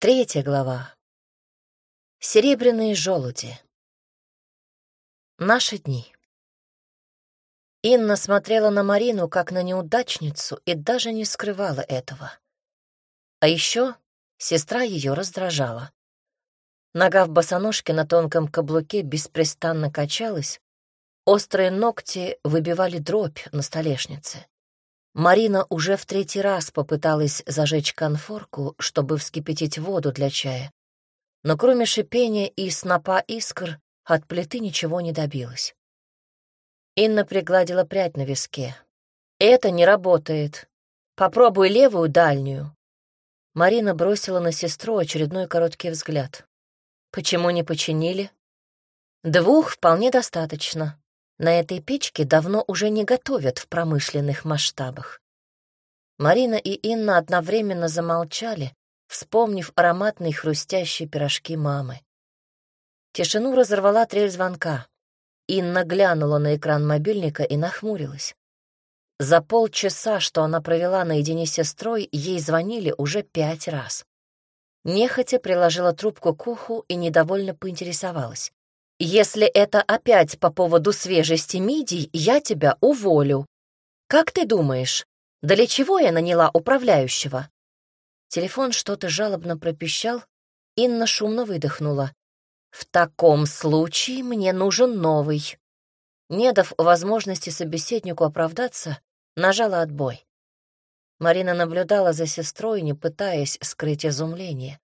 Третья глава. Серебряные желуди. Наши дни. Инна смотрела на Марину как на неудачницу и даже не скрывала этого. А еще сестра ее раздражала. Нога в босоножке на тонком каблуке беспрестанно качалась, острые ногти выбивали дробь на столешнице. Марина уже в третий раз попыталась зажечь конфорку, чтобы вскипятить воду для чая. Но кроме шипения и снопа искр от плиты ничего не добилась. Инна пригладила прядь на виске. «Это не работает. Попробуй левую дальнюю». Марина бросила на сестру очередной короткий взгляд. «Почему не починили?» «Двух вполне достаточно. На этой печке давно уже не готовят в промышленных масштабах. Марина и Инна одновременно замолчали, вспомнив ароматные хрустящие пирожки мамы. Тишину разорвала трель звонка. Инна глянула на экран мобильника и нахмурилась. За полчаса, что она провела наедине с сестрой, ей звонили уже пять раз. Нехотя приложила трубку к уху и недовольно поинтересовалась. Если это опять по поводу свежести мидий, я тебя уволю. Как ты думаешь, для чего я наняла управляющего? Телефон что-то жалобно пропищал, Инна шумно выдохнула. В таком случае мне нужен новый. Не дав возможности собеседнику оправдаться, нажала отбой. Марина наблюдала за сестрой, не пытаясь скрыть изумление.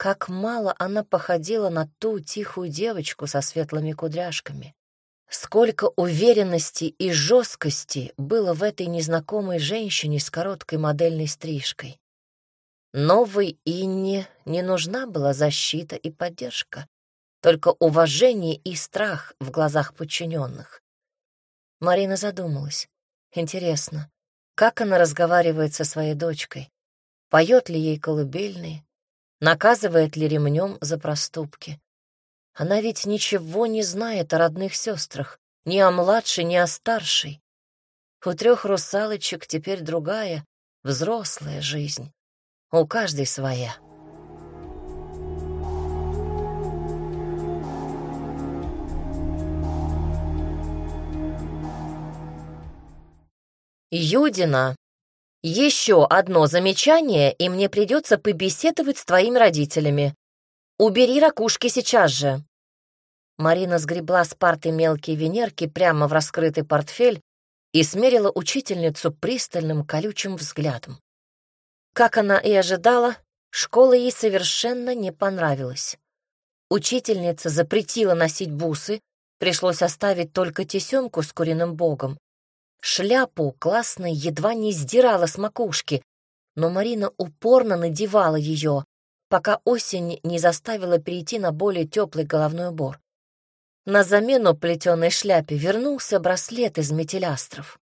Как мало она походила на ту тихую девочку со светлыми кудряшками. Сколько уверенности и жесткости было в этой незнакомой женщине с короткой модельной стрижкой. Новой Инне не нужна была защита и поддержка, только уважение и страх в глазах подчиненных. Марина задумалась. Интересно, как она разговаривает со своей дочкой? Поет ли ей колыбельные? Наказывает ли ремнем за проступки. Она ведь ничего не знает о родных сестрах, ни о младшей, ни о старшей. У трех русалочек теперь другая, взрослая жизнь. У каждой своя. Юдина еще одно замечание, и мне придется побеседовать с твоими родителями. Убери ракушки сейчас же. Марина сгребла с парты мелкие венерки прямо в раскрытый портфель и смерила учительницу пристальным колючим взглядом. Как она и ожидала, школа ей совершенно не понравилась. Учительница запретила носить бусы, пришлось оставить только тесемку с куриным богом. Шляпу классная едва не сдирала с макушки, но Марина упорно надевала ее, пока осень не заставила перейти на более теплый головной убор. На замену плетеной шляпе вернулся браслет из метелястров.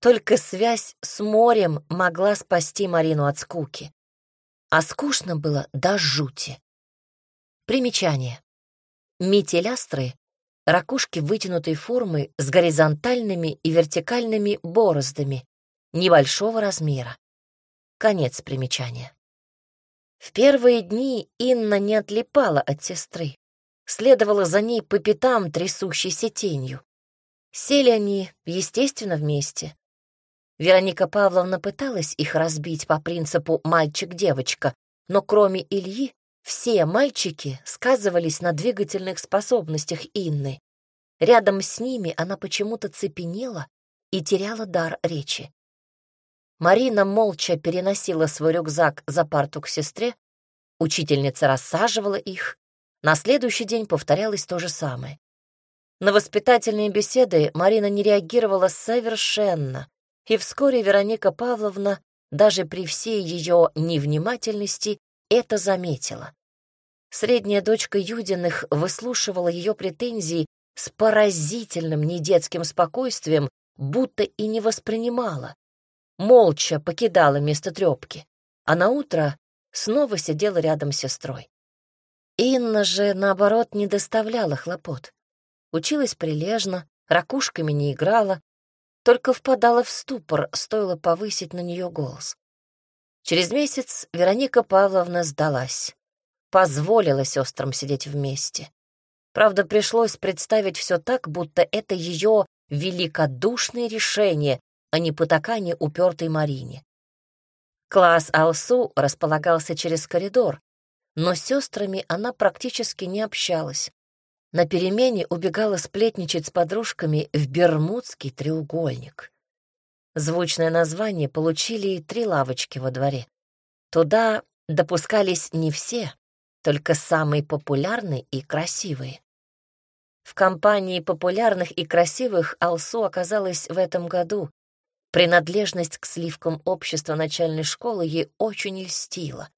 Только связь с морем могла спасти Марину от скуки. А скучно было до жути. Примечание. Метелястры ракушки вытянутой формы с горизонтальными и вертикальными бороздами небольшого размера. Конец примечания. В первые дни Инна не отлипала от сестры, следовала за ней по пятам трясущейся тенью. Сели они, естественно, вместе. Вероника Павловна пыталась их разбить по принципу «мальчик-девочка», но кроме Ильи все мальчики сказывались на двигательных способностях Инны. Рядом с ними она почему-то цепенела и теряла дар речи. Марина молча переносила свой рюкзак за парту к сестре, учительница рассаживала их. На следующий день повторялось то же самое. На воспитательные беседы Марина не реагировала совершенно, и вскоре Вероника Павловна, даже при всей ее невнимательности, это заметила. Средняя дочка Юдиных выслушивала ее претензии с поразительным недетским спокойствием, будто и не воспринимала. Молча покидала место трёпки, а на утро снова сидела рядом с сестрой. Инна же, наоборот, не доставляла хлопот. Училась прилежно, ракушками не играла, только впадала в ступор, стоило повысить на нее голос. Через месяц Вероника Павловна сдалась. Позволила сестрам сидеть вместе. Правда, пришлось представить все так, будто это ее великодушное решение, а не потакание упертой Марине. Класс Алсу располагался через коридор, но с сестрами она практически не общалась. На перемене убегала сплетничать с подружками в Бермудский треугольник. Звучное название получили три лавочки во дворе. Туда допускались не все, только самые популярные и красивые. В компании популярных и красивых Алсу оказалась в этом году. Принадлежность к сливкам общества начальной школы ей очень льстила.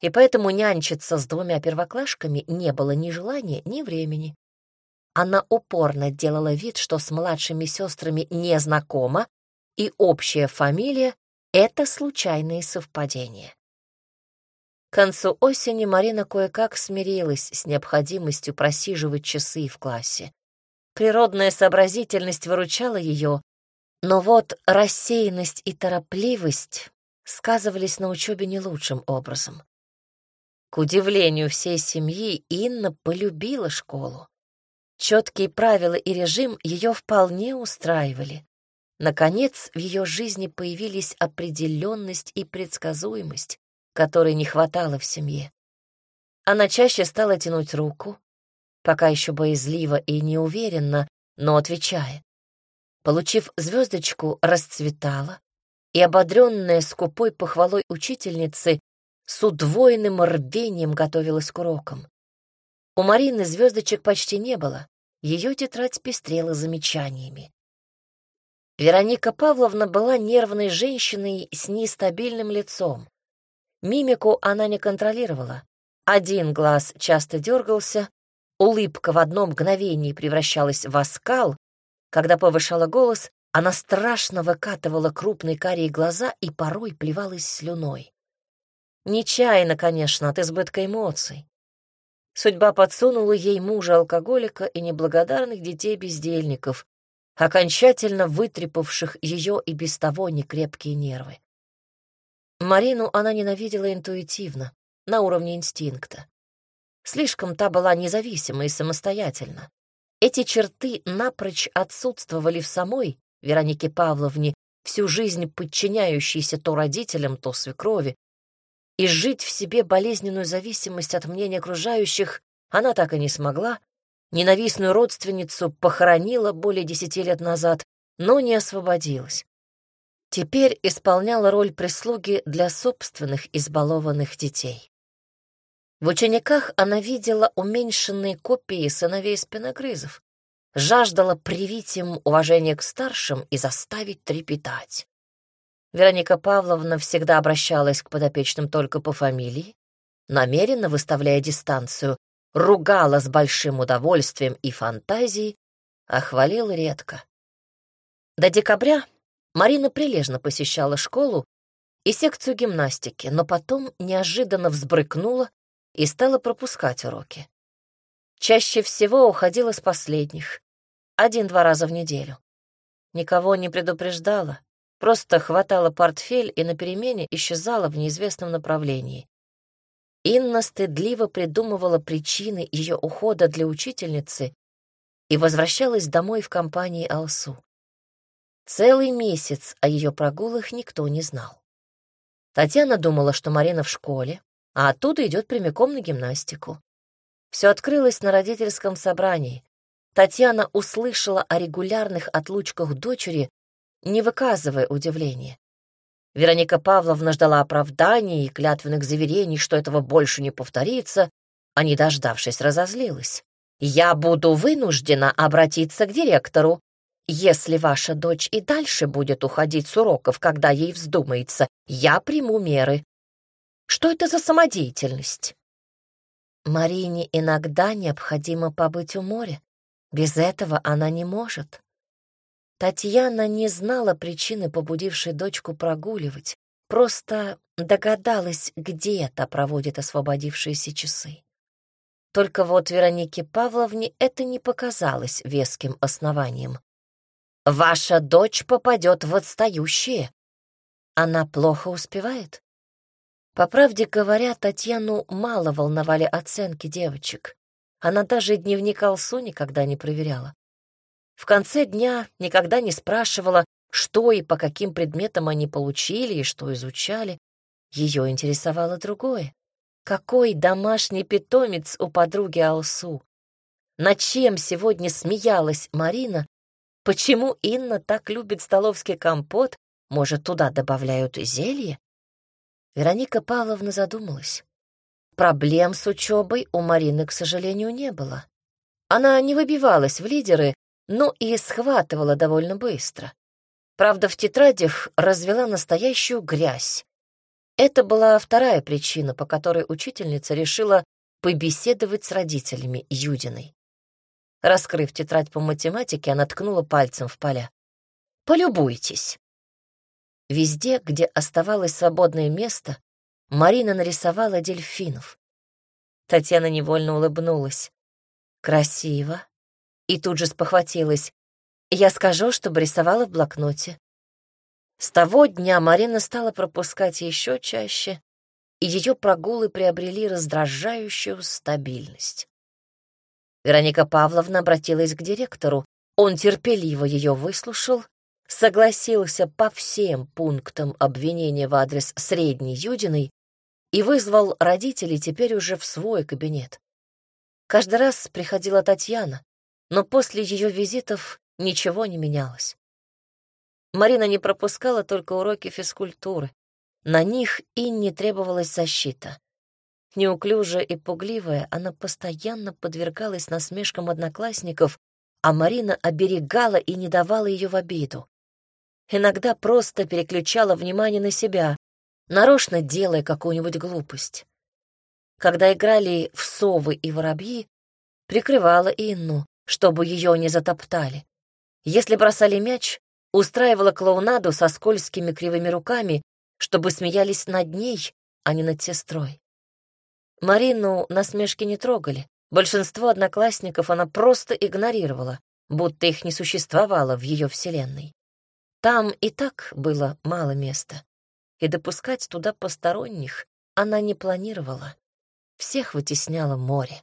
И поэтому нянчиться с двумя первоклашками не было ни желания, ни времени. Она упорно делала вид, что с младшими сестрами не знакома, и общая фамилия — это случайные совпадения. К концу осени Марина кое-как смирилась с необходимостью просиживать часы в классе. Природная сообразительность выручала ее, но вот рассеянность и торопливость сказывались на учебе не лучшим образом. К удивлению всей семьи, Инна полюбила школу. Четкие правила и режим ее вполне устраивали. Наконец, в ее жизни появились определенность и предсказуемость, которой не хватало в семье. Она чаще стала тянуть руку, пока еще боязливо и неуверенно, но отвечая. Получив звездочку, расцветала и, ободренная скупой похвалой учительницы, с удвоенным рвением готовилась к урокам. У Марины звездочек почти не было, ее тетрадь пестрела замечаниями. Вероника Павловна была нервной женщиной с нестабильным лицом. Мимику она не контролировала. Один глаз часто дергался, улыбка в одно мгновение превращалась в оскал. Когда повышала голос, она страшно выкатывала крупные карие глаза и порой плевалась слюной. Нечаянно, конечно, от избытка эмоций. Судьба подсунула ей мужа-алкоголика и неблагодарных детей-бездельников, окончательно вытрепавших ее и без того некрепкие нервы. Марину она ненавидела интуитивно, на уровне инстинкта. Слишком та была независима и самостоятельна. Эти черты напрочь отсутствовали в самой Веронике Павловне, всю жизнь подчиняющейся то родителям, то свекрови, и жить в себе болезненную зависимость от мнения окружающих она так и не смогла. Ненавистную родственницу похоронила более десяти лет назад, но не освободилась. Теперь исполняла роль прислуги для собственных избалованных детей. В учениках она видела уменьшенные копии сыновей спиногрызов, жаждала привить им уважение к старшим и заставить трепетать. Вероника Павловна всегда обращалась к подопечным только по фамилии, намеренно выставляя дистанцию, ругала с большим удовольствием и фантазией, а хвалила редко. До декабря Марина прилежно посещала школу и секцию гимнастики, но потом неожиданно взбрыкнула и стала пропускать уроки. Чаще всего уходила с последних, один-два раза в неделю. Никого не предупреждала, просто хватала портфель и на перемене исчезала в неизвестном направлении. Инна стыдливо придумывала причины ее ухода для учительницы и возвращалась домой в компании Алсу. Целый месяц о ее прогулах никто не знал. Татьяна думала, что Марина в школе, а оттуда идет прямиком на гимнастику. Все открылось на родительском собрании. Татьяна услышала о регулярных отлучках дочери, не выказывая удивления. Вероника Павловна ждала оправданий и клятвенных заверений, что этого больше не повторится, а не дождавшись, разозлилась. «Я буду вынуждена обратиться к директору если ваша дочь и дальше будет уходить с уроков, когда ей вздумается, я приму меры. Что это за самодеятельность? Марине иногда необходимо побыть у моря. Без этого она не может. Татьяна не знала причины, побудившей дочку прогуливать, просто догадалась, где та проводит освободившиеся часы. Только вот Веронике Павловне это не показалось веским основанием. Ваша дочь попадет в отстающие. Она плохо успевает? По правде говоря, Татьяну мало волновали оценки девочек. Она даже дневник Алсу никогда не проверяла. В конце дня никогда не спрашивала, что и по каким предметам они получили и что изучали. Ее интересовало другое. Какой домашний питомец у подруги Алсу? Над чем сегодня смеялась Марина? Почему Инна так любит столовский компот? Может, туда добавляют зелье? Вероника Павловна задумалась. Проблем с учебой у Марины, к сожалению, не было. Она не выбивалась в лидеры, но и схватывала довольно быстро. Правда, в тетрадях развела настоящую грязь. Это была вторая причина, по которой учительница решила побеседовать с родителями Юдиной. Раскрыв тетрадь по математике, она ткнула пальцем в поля. «Полюбуйтесь». Везде, где оставалось свободное место, Марина нарисовала дельфинов. Татьяна невольно улыбнулась. «Красиво». И тут же спохватилась. Я скажу, чтобы рисовала в блокноте. С того дня Марина стала пропускать еще чаще, и ее прогулы приобрели раздражающую стабильность. Вероника Павловна обратилась к директору. Он терпеливо ее выслушал, согласился по всем пунктам обвинения в адрес Средней Юдиной и вызвал родителей теперь уже в свой кабинет. Каждый раз приходила Татьяна, но после ее визитов ничего не менялось. Марина не пропускала только уроки физкультуры. На них и не требовалась защита. Неуклюжая и пугливая, она постоянно подвергалась насмешкам одноклассников, а Марина оберегала и не давала ее в обиду. Иногда просто переключала внимание на себя, нарочно делая какую-нибудь глупость. Когда играли в совы и воробьи, прикрывала Инну, чтобы ее не затоптали. Если бросали мяч, устраивала клоунаду со скользкими кривыми руками, чтобы смеялись над ней, а не над сестрой. Марину насмешки не трогали. Большинство одноклассников она просто игнорировала, будто их не существовало в ее вселенной. Там и так было мало места, и допускать туда посторонних она не планировала. Всех вытесняло море.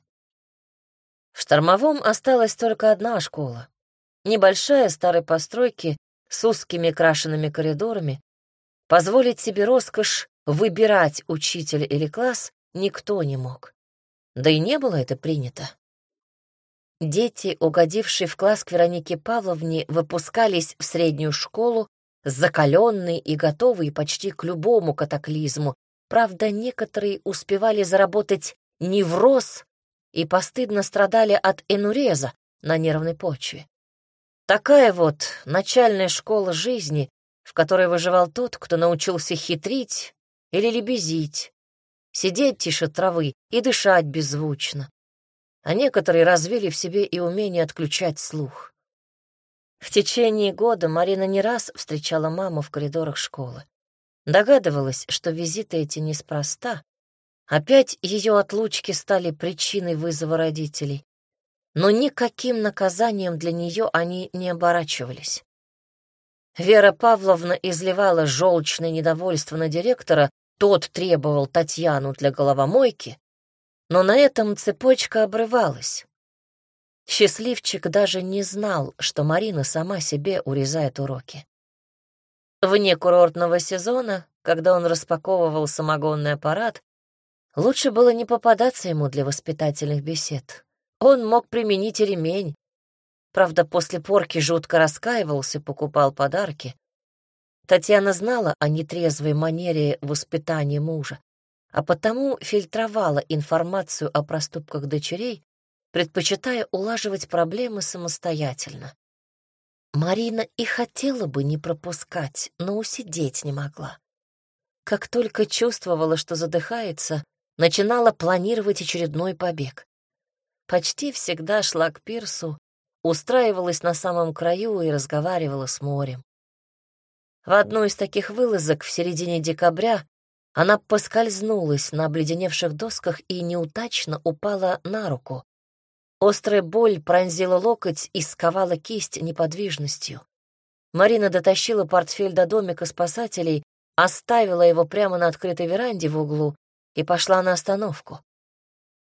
В Штормовом осталась только одна школа, Небольшая старой постройки с узкими крашенными коридорами. Позволить себе роскошь выбирать учителя или класс никто не мог. Да и не было это принято. Дети, угодившие в класс к Веронике Павловне, выпускались в среднюю школу, закаленные и готовые почти к любому катаклизму. Правда, некоторые успевали заработать невроз и постыдно страдали от энуреза на нервной почве. Такая вот начальная школа жизни, в которой выживал тот, кто научился хитрить или лебезить, сидеть тише травы и дышать беззвучно. А некоторые развили в себе и умение отключать слух. В течение года Марина не раз встречала маму в коридорах школы. Догадывалась, что визиты эти неспроста. Опять ее отлучки стали причиной вызова родителей но никаким наказанием для нее они не оборачивались. Вера Павловна изливала желчное недовольство на директора, тот требовал Татьяну для головомойки, но на этом цепочка обрывалась. Счастливчик даже не знал, что Марина сама себе урезает уроки. Вне курортного сезона, когда он распаковывал самогонный аппарат, лучше было не попадаться ему для воспитательных бесед. Он мог применить ремень. Правда, после порки жутко раскаивался, покупал подарки. Татьяна знала о нетрезвой манере воспитания мужа, а потому фильтровала информацию о проступках дочерей, предпочитая улаживать проблемы самостоятельно. Марина и хотела бы не пропускать, но усидеть не могла. Как только чувствовала, что задыхается, начинала планировать очередной побег почти всегда шла к пирсу, устраивалась на самом краю и разговаривала с морем. В одну из таких вылазок в середине декабря она поскользнулась на обледеневших досках и неудачно упала на руку. Острая боль пронзила локоть и сковала кисть неподвижностью. Марина дотащила портфель до домика спасателей, оставила его прямо на открытой веранде в углу и пошла на остановку.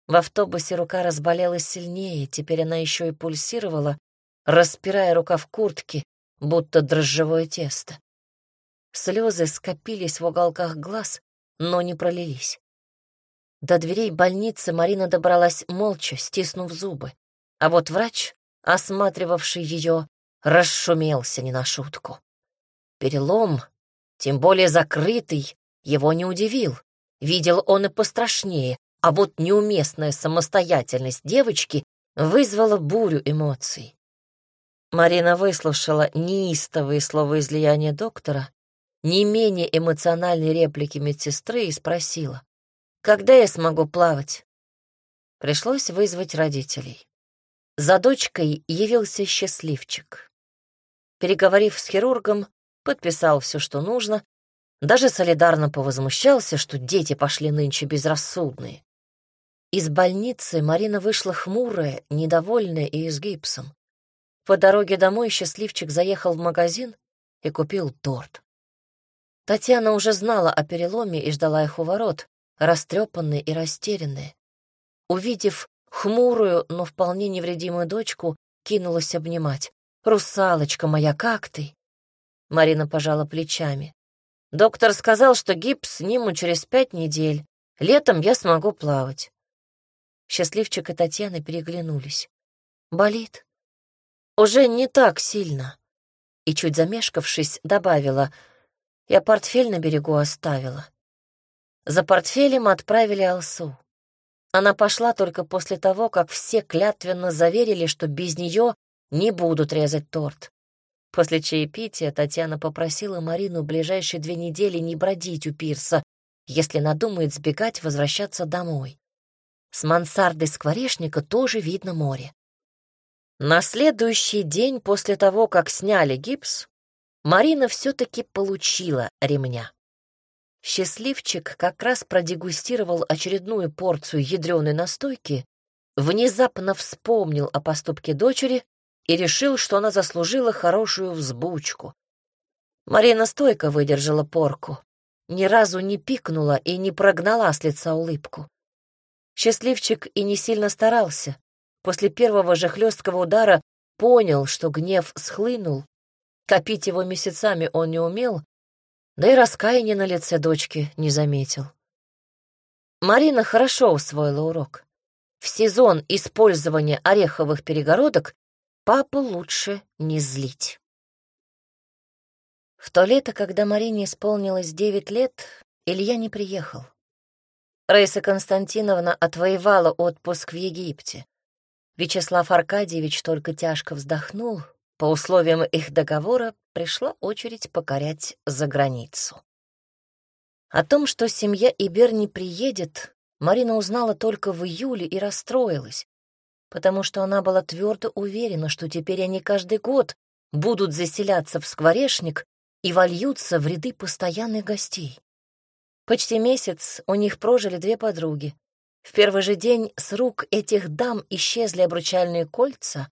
В автобусе рука разболелась сильнее, теперь она еще и пульсировала, распирая рукав куртки, будто дрожжевое тесто. Слезы скопились в уголках глаз, но не пролились. До дверей больницы Марина добралась молча, стиснув зубы. А вот врач, осматривавший ее, расшумелся не на шутку. Перелом, тем более закрытый, его не удивил. Видел он и пострашнее, а вот неуместная самостоятельность девочки вызвала бурю эмоций. Марина выслушала неистовые слова излияния доктора, не менее эмоциональные реплики медсестры и спросила, «Когда я смогу плавать?» Пришлось вызвать родителей. За дочкой явился счастливчик. Переговорив с хирургом, подписал все, что нужно, даже солидарно повозмущался, что дети пошли нынче безрассудные. Из больницы Марина вышла хмурая, недовольная и с гипсом. По дороге домой счастливчик заехал в магазин и купил торт. Татьяна уже знала о переломе и ждала их у ворот, растрепанные и растерянные. Увидев хмурую, но вполне невредимую дочку, кинулась обнимать. «Русалочка моя, как ты?» Марина пожала плечами. «Доктор сказал, что гипс сниму через пять недель. Летом я смогу плавать». Счастливчик и Татьяна переглянулись. «Болит?» «Уже не так сильно». И, чуть замешкавшись, добавила — я портфель на берегу оставила. За портфелем отправили Алсу. Она пошла только после того, как все клятвенно заверили, что без нее не будут резать торт. После чаепития Татьяна попросила Марину ближайшие две недели не бродить у пирса, если надумает сбегать, возвращаться домой. С мансарды скворечника тоже видно море. На следующий день после того, как сняли гипс, Марина все-таки получила ремня. Счастливчик как раз продегустировал очередную порцию ядреной настойки, внезапно вспомнил о поступке дочери и решил, что она заслужила хорошую взбучку. Марина стойко выдержала порку, ни разу не пикнула и не прогнала с лица улыбку. Счастливчик и не сильно старался. После первого же хлесткого удара понял, что гнев схлынул, Копить его месяцами он не умел, да и раскаяния на лице дочки не заметил. Марина хорошо усвоила урок. В сезон использования ореховых перегородок папу лучше не злить. В то лето, когда Марине исполнилось девять лет, Илья не приехал. Раиса Константиновна отвоевала отпуск в Египте. Вячеслав Аркадьевич только тяжко вздохнул, по условиям их договора пришла очередь покорять за границу. О том, что семья Ибер не приедет, Марина узнала только в июле и расстроилась, потому что она была твердо уверена, что теперь они каждый год будут заселяться в скворечник и вольются в ряды постоянных гостей. Почти месяц у них прожили две подруги. В первый же день с рук этих дам исчезли обручальные кольца,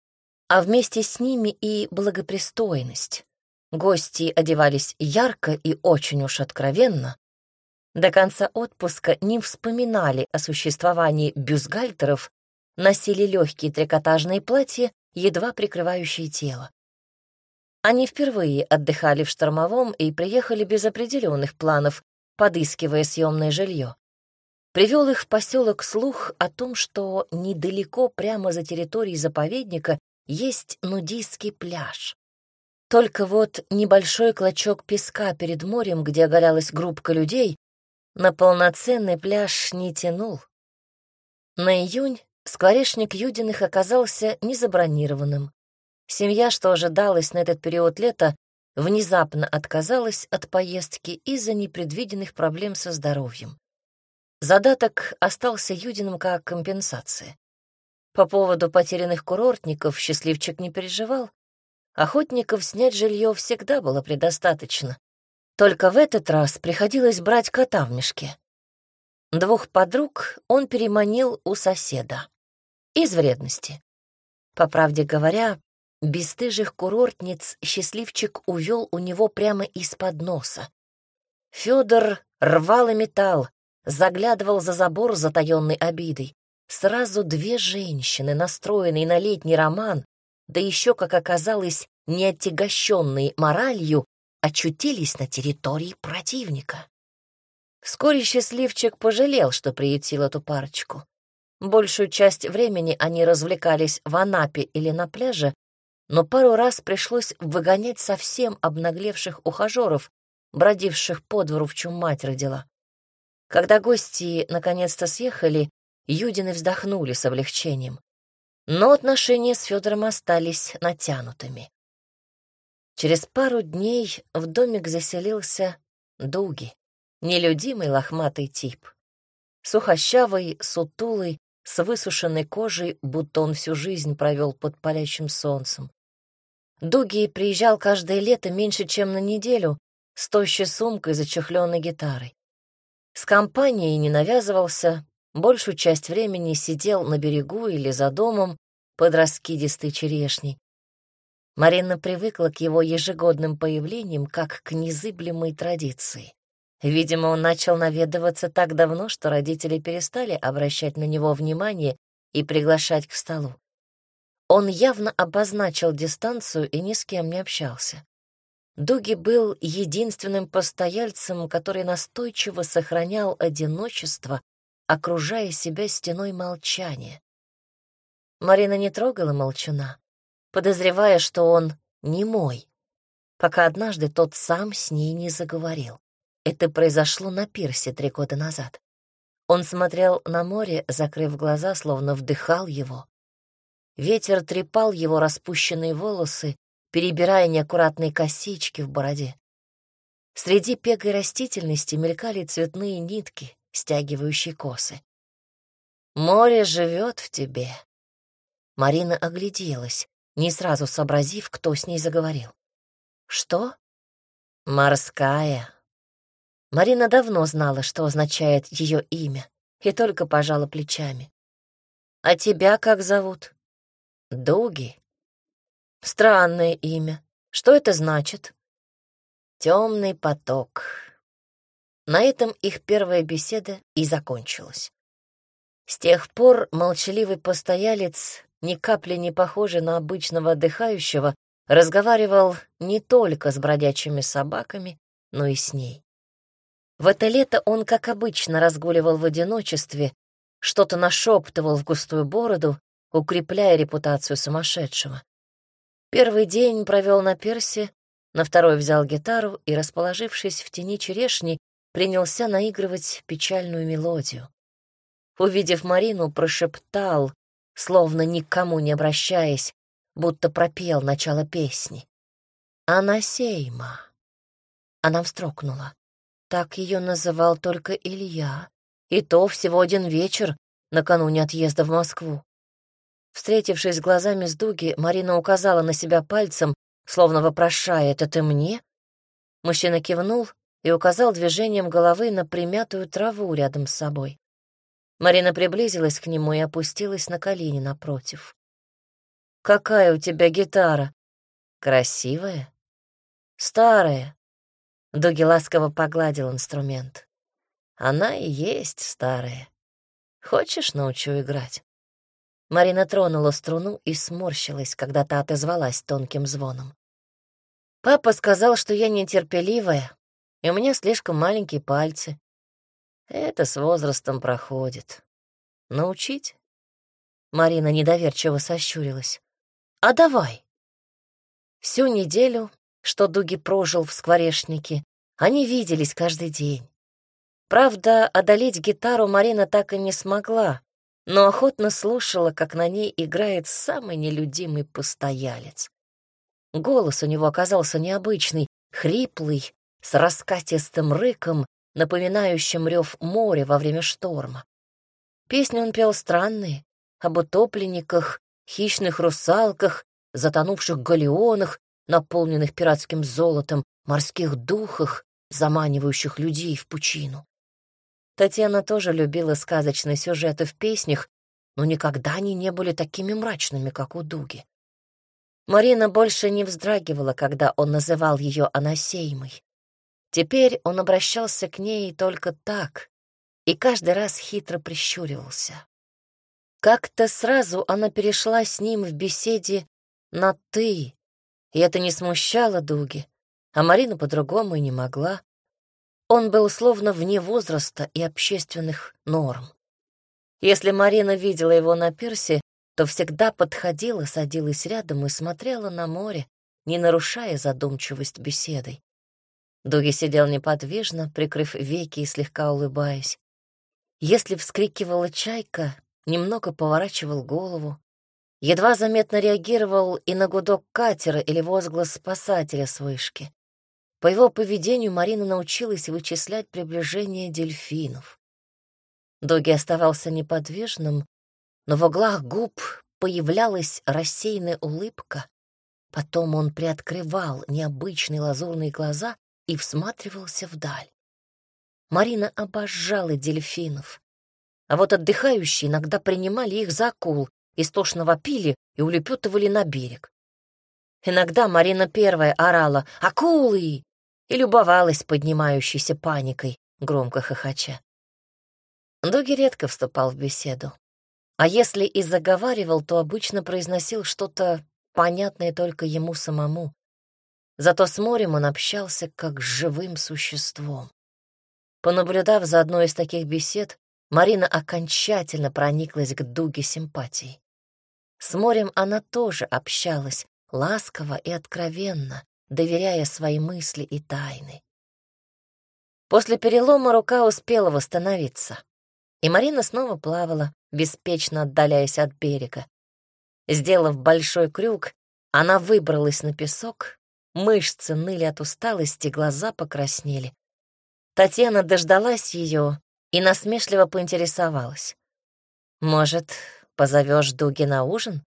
а вместе с ними и благопристойность. Гости одевались ярко и очень уж откровенно. До конца отпуска не вспоминали о существовании бюстгальтеров, носили легкие трикотажные платья, едва прикрывающие тело. Они впервые отдыхали в штормовом и приехали без определенных планов, подыскивая съемное жилье. Привел их в поселок слух о том, что недалеко прямо за территорией заповедника есть нудистский пляж. Только вот небольшой клочок песка перед морем, где оголялась группка людей, на полноценный пляж не тянул. На июнь скворечник Юдиных оказался незабронированным. Семья, что ожидалась на этот период лета, внезапно отказалась от поездки из-за непредвиденных проблем со здоровьем. Задаток остался Юдиным как компенсация. По поводу потерянных курортников счастливчик не переживал. Охотников снять жилье всегда было предостаточно. Только в этот раз приходилось брать кота в мешке. Двух подруг он переманил у соседа. Из вредности. По правде говоря, бесстыжих курортниц счастливчик увел у него прямо из-под носа. Федор рвал и металл, заглядывал за забор с затаённой обидой. Сразу две женщины, настроенные на летний роман, да еще, как оказалось, не отягощенные моралью, очутились на территории противника. Вскоре счастливчик пожалел, что приютил эту парочку. Большую часть времени они развлекались в Анапе или на пляже, но пару раз пришлось выгонять совсем обнаглевших ухажеров, бродивших по двору, в чем мать родила. Когда гости наконец-то съехали, Юдины вздохнули с облегчением. Но отношения с Федором остались натянутыми. Через пару дней в домик заселился Дуги, нелюдимый лохматый тип. Сухощавый, сутулый, с высушенной кожей, будто он всю жизнь провел под палящим солнцем. Дуги приезжал каждое лето меньше, чем на неделю, с тощей сумкой, зачехленной гитарой. С компанией не навязывался, большую часть времени сидел на берегу или за домом под раскидистой черешней. Марина привыкла к его ежегодным появлениям как к незыблемой традиции. Видимо, он начал наведываться так давно, что родители перестали обращать на него внимание и приглашать к столу. Он явно обозначил дистанцию и ни с кем не общался. Дуги был единственным постояльцем, который настойчиво сохранял одиночество, окружая себя стеной молчания. Марина не трогала молчуна, подозревая, что он не мой, пока однажды тот сам с ней не заговорил. Это произошло на пирсе три года назад. Он смотрел на море, закрыв глаза, словно вдыхал его. Ветер трепал его распущенные волосы, перебирая неаккуратные косички в бороде. Среди пегой растительности мелькали цветные нитки, стягивающие косы. «Море живет в тебе». Марина огляделась, не сразу сообразив, кто с ней заговорил. «Что?» «Морская», Марина давно знала, что означает ее имя, и только пожала плечами. «А тебя как зовут?» «Дуги». «Странное имя. Что это значит?» «Темный поток». На этом их первая беседа и закончилась. С тех пор молчаливый постоялец, ни капли не похожий на обычного отдыхающего, разговаривал не только с бродячими собаками, но и с ней. В это лето он, как обычно, разгуливал в одиночестве, что-то нашептывал в густую бороду, укрепляя репутацию сумасшедшего. Первый день провел на персе, на второй взял гитару и, расположившись в тени черешни, принялся наигрывать печальную мелодию. Увидев Марину, прошептал, словно никому не обращаясь, будто пропел начало песни. «Анасейма». Она встрогнула. Так ее называл только Илья. И то всего один вечер, накануне отъезда в Москву. Встретившись глазами с Дуги, Марина указала на себя пальцем, словно вопрошая, «Это мне?» Мужчина кивнул и указал движением головы на примятую траву рядом с собой. Марина приблизилась к нему и опустилась на колени напротив. «Какая у тебя гитара?» «Красивая?» «Старая», Дуги ласково погладил инструмент. Она и есть старая. Хочешь, научу играть? Марина тронула струну и сморщилась, когда та отозвалась тонким звоном. Папа сказал, что я нетерпеливая, и у меня слишком маленькие пальцы. Это с возрастом проходит. Научить? Марина недоверчиво сощурилась. А давай. Всю неделю что Дуги прожил в скворечнике, они виделись каждый день. Правда, одолеть гитару Марина так и не смогла, но охотно слушала, как на ней играет самый нелюдимый постоялец. Голос у него оказался необычный, хриплый, с раскатистым рыком, напоминающим рев моря во время шторма. Песни он пел странные, об утопленниках, хищных русалках, затонувших галеонах наполненных пиратским золотом, морских духах, заманивающих людей в пучину. Татьяна тоже любила сказочные сюжеты в песнях, но никогда они не были такими мрачными, как у Дуги. Марина больше не вздрагивала, когда он называл ее Анасеймой. Теперь он обращался к ней только так и каждый раз хитро прищуривался. Как-то сразу она перешла с ним в беседе на «ты», и это не смущало Дуги, а Марина по-другому и не могла. Он был словно вне возраста и общественных норм. Если Марина видела его на пирсе, то всегда подходила, садилась рядом и смотрела на море, не нарушая задумчивость беседой. Дуги сидел неподвижно, прикрыв веки и слегка улыбаясь. Если вскрикивала чайка, немного поворачивал голову, едва заметно реагировал и на гудок катера или возглас спасателя с вышки. По его поведению Марина научилась вычислять приближение дельфинов. Доги оставался неподвижным, но в углах губ появлялась рассеянная улыбка. Потом он приоткрывал необычные лазурные глаза и всматривался вдаль. Марина обожала дельфинов, а вот отдыхающие иногда принимали их за акул, истошно вопили и улепетывали на берег. Иногда Марина первая орала «Акулы!» и любовалась поднимающейся паникой, громко хохоча. Доги редко вступал в беседу. А если и заговаривал, то обычно произносил что-то понятное только ему самому. Зато с морем он общался как с живым существом. Понаблюдав за одной из таких бесед, Марина окончательно прониклась к Дуге симпатией. С морем она тоже общалась, ласково и откровенно, доверяя свои мысли и тайны. После перелома рука успела восстановиться, и Марина снова плавала, беспечно отдаляясь от берега. Сделав большой крюк, она выбралась на песок, мышцы ныли от усталости, глаза покраснели. Татьяна дождалась ее и насмешливо поинтересовалась. «Может, позовешь Дуги на ужин?»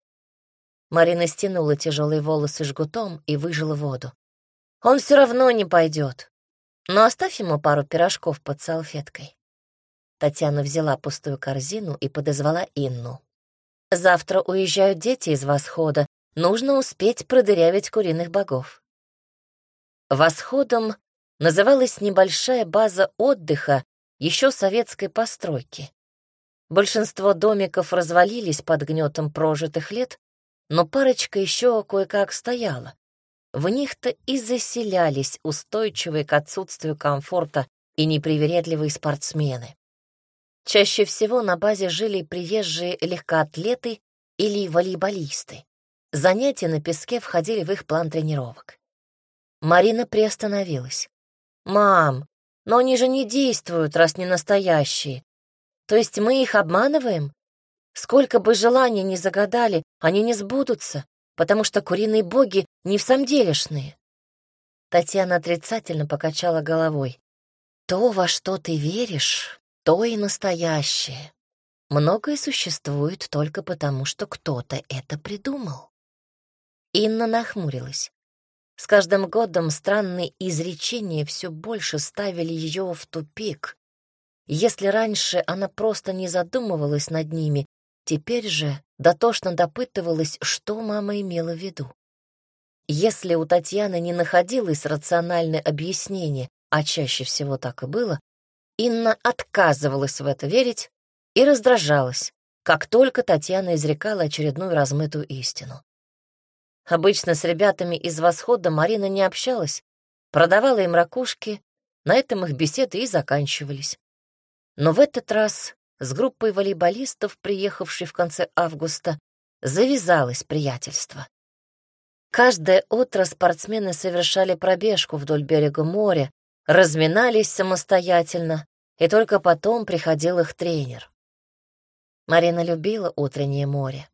Марина стянула тяжелые волосы жгутом и выжила воду. «Он все равно не пойдет. Но оставь ему пару пирожков под салфеткой». Татьяна взяла пустую корзину и подозвала Инну. «Завтра уезжают дети из восхода. Нужно успеть продырявить куриных богов». Восходом называлась небольшая база отдыха еще советской постройки. Большинство домиков развалились под гнетом прожитых лет, но парочка еще кое-как стояла. В них-то и заселялись устойчивые к отсутствию комфорта и непривередливые спортсмены. Чаще всего на базе жили приезжие легкоатлеты или волейболисты. Занятия на песке входили в их план тренировок. Марина приостановилась. «Мам, но они же не действуют, раз не настоящие. То есть мы их обманываем? Сколько бы желаний ни загадали, они не сбудутся, потому что куриные боги не в самом делешные». Татьяна отрицательно покачала головой. «То, во что ты веришь, то и настоящее. Многое существует только потому, что кто-то это придумал». Инна нахмурилась. С каждым годом странные изречения все больше ставили ее в тупик. Если раньше она просто не задумывалась над ними, теперь же дотошно допытывалась, что мама имела в виду. Если у Татьяны не находилось рациональное объяснение, а чаще всего так и было, Инна отказывалась в это верить и раздражалась, как только Татьяна изрекала очередную размытую истину. Обычно с ребятами из восхода Марина не общалась, продавала им ракушки, на этом их беседы и заканчивались. Но в этот раз с группой волейболистов, приехавшей в конце августа, завязалось приятельство. Каждое утро спортсмены совершали пробежку вдоль берега моря, разминались самостоятельно, и только потом приходил их тренер. Марина любила утреннее море.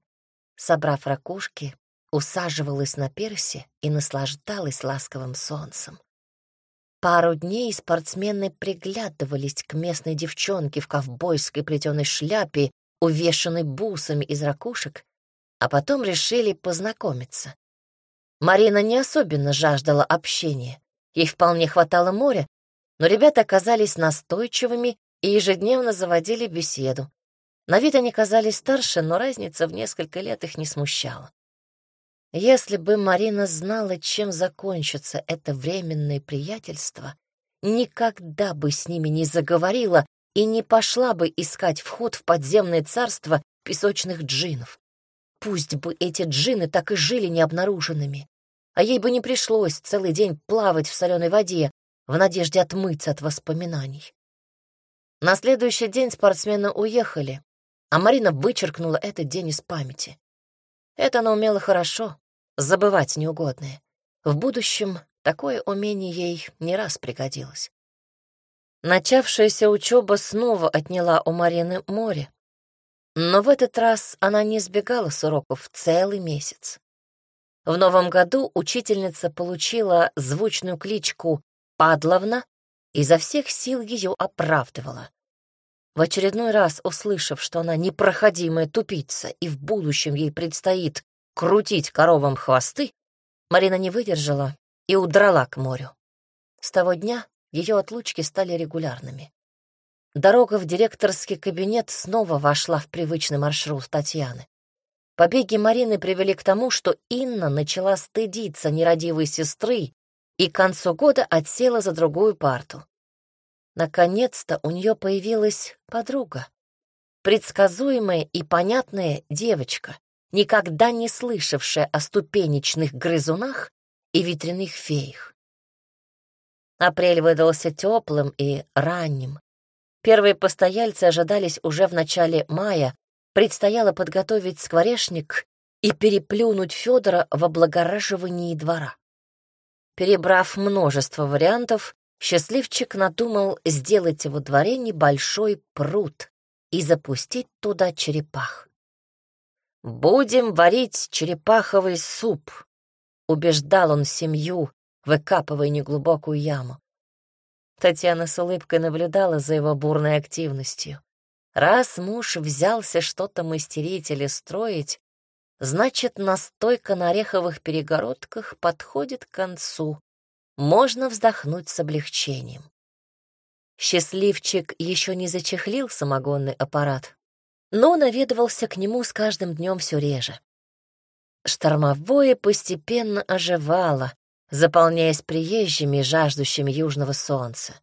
Собрав ракушки, усаживалась на персе и наслаждалась ласковым солнцем. Пару дней спортсмены приглядывались к местной девчонке в ковбойской плетеной шляпе, увешанной бусами из ракушек, а потом решили познакомиться. Марина не особенно жаждала общения, ей вполне хватало моря, но ребята оказались настойчивыми и ежедневно заводили беседу. На вид они казались старше, но разница в несколько лет их не смущала. Если бы Марина знала, чем закончится это временное приятельство, никогда бы с ними не заговорила и не пошла бы искать вход в подземное царство песочных джинов. Пусть бы эти джины так и жили необнаруженными, а ей бы не пришлось целый день плавать в соленой воде в надежде отмыться от воспоминаний. На следующий день спортсмены уехали, а Марина вычеркнула этот день из памяти. Это она умела хорошо, забывать неугодное. В будущем такое умение ей не раз пригодилось. Начавшаяся учеба снова отняла у Марины море, но в этот раз она не сбегала с уроков целый месяц. В новом году учительница получила звучную кличку «Падловна» и изо всех сил ее оправдывала. В очередной раз, услышав, что она непроходимая тупица и в будущем ей предстоит крутить коровам хвосты, Марина не выдержала и удрала к морю. С того дня ее отлучки стали регулярными. Дорога в директорский кабинет снова вошла в привычный маршрут Татьяны. Побеги Марины привели к тому, что Инна начала стыдиться нерадивой сестры и к концу года отсела за другую парту. Наконец-то у нее появилась подруга. Предсказуемая и понятная девочка, никогда не слышавшая о ступенечных грызунах и ветряных феях. Апрель выдался теплым и ранним. Первые постояльцы ожидались уже в начале мая, предстояло подготовить скворечник и переплюнуть Федора в облагораживании двора. Перебрав множество вариантов, счастливчик надумал сделать во дворе небольшой пруд и запустить туда черепах. «Будем варить черепаховый суп», — убеждал он семью, выкапывая неглубокую яму. Татьяна с улыбкой наблюдала за его бурной активностью. Раз муж взялся что-то мастерить или строить, значит, настойка на ореховых перегородках подходит к концу. Можно вздохнуть с облегчением. Счастливчик еще не зачехлил самогонный аппарат, но наведывался к нему с каждым днем все реже. Штормовое постепенно оживало, заполняясь приезжими, жаждущими южного солнца.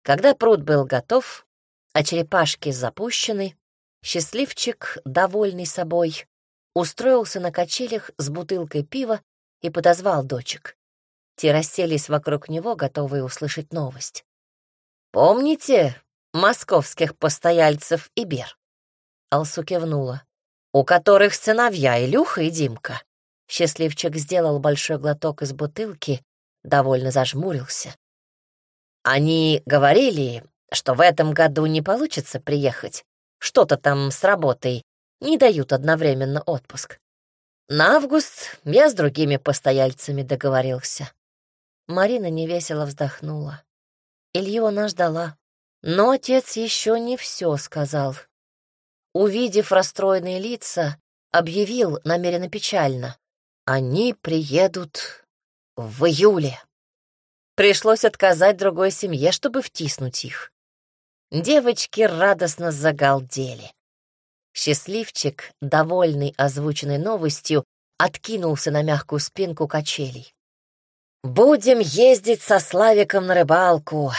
Когда пруд был готов, а черепашки запущены, счастливчик, довольный собой, устроился на качелях с бутылкой пива и подозвал дочек. Те расселись вокруг него, готовые услышать новость. «Помните московских постояльцев Ибер?» Алсу кивнула. «У которых сыновья Илюха и Димка?» Счастливчик сделал большой глоток из бутылки, довольно зажмурился. Они говорили, что в этом году не получится приехать. Что-то там с работой. Не дают одновременно отпуск. На август я с другими постояльцами договорился. Марина невесело вздохнула. Илью она ждала. Но отец еще не все сказал. Увидев расстроенные лица, объявил намеренно печально. Они приедут в июле. Пришлось отказать другой семье, чтобы втиснуть их. Девочки радостно загалдели. Счастливчик, довольный озвученной новостью, откинулся на мягкую спинку качелей. «Будем ездить со Славиком на рыбалку.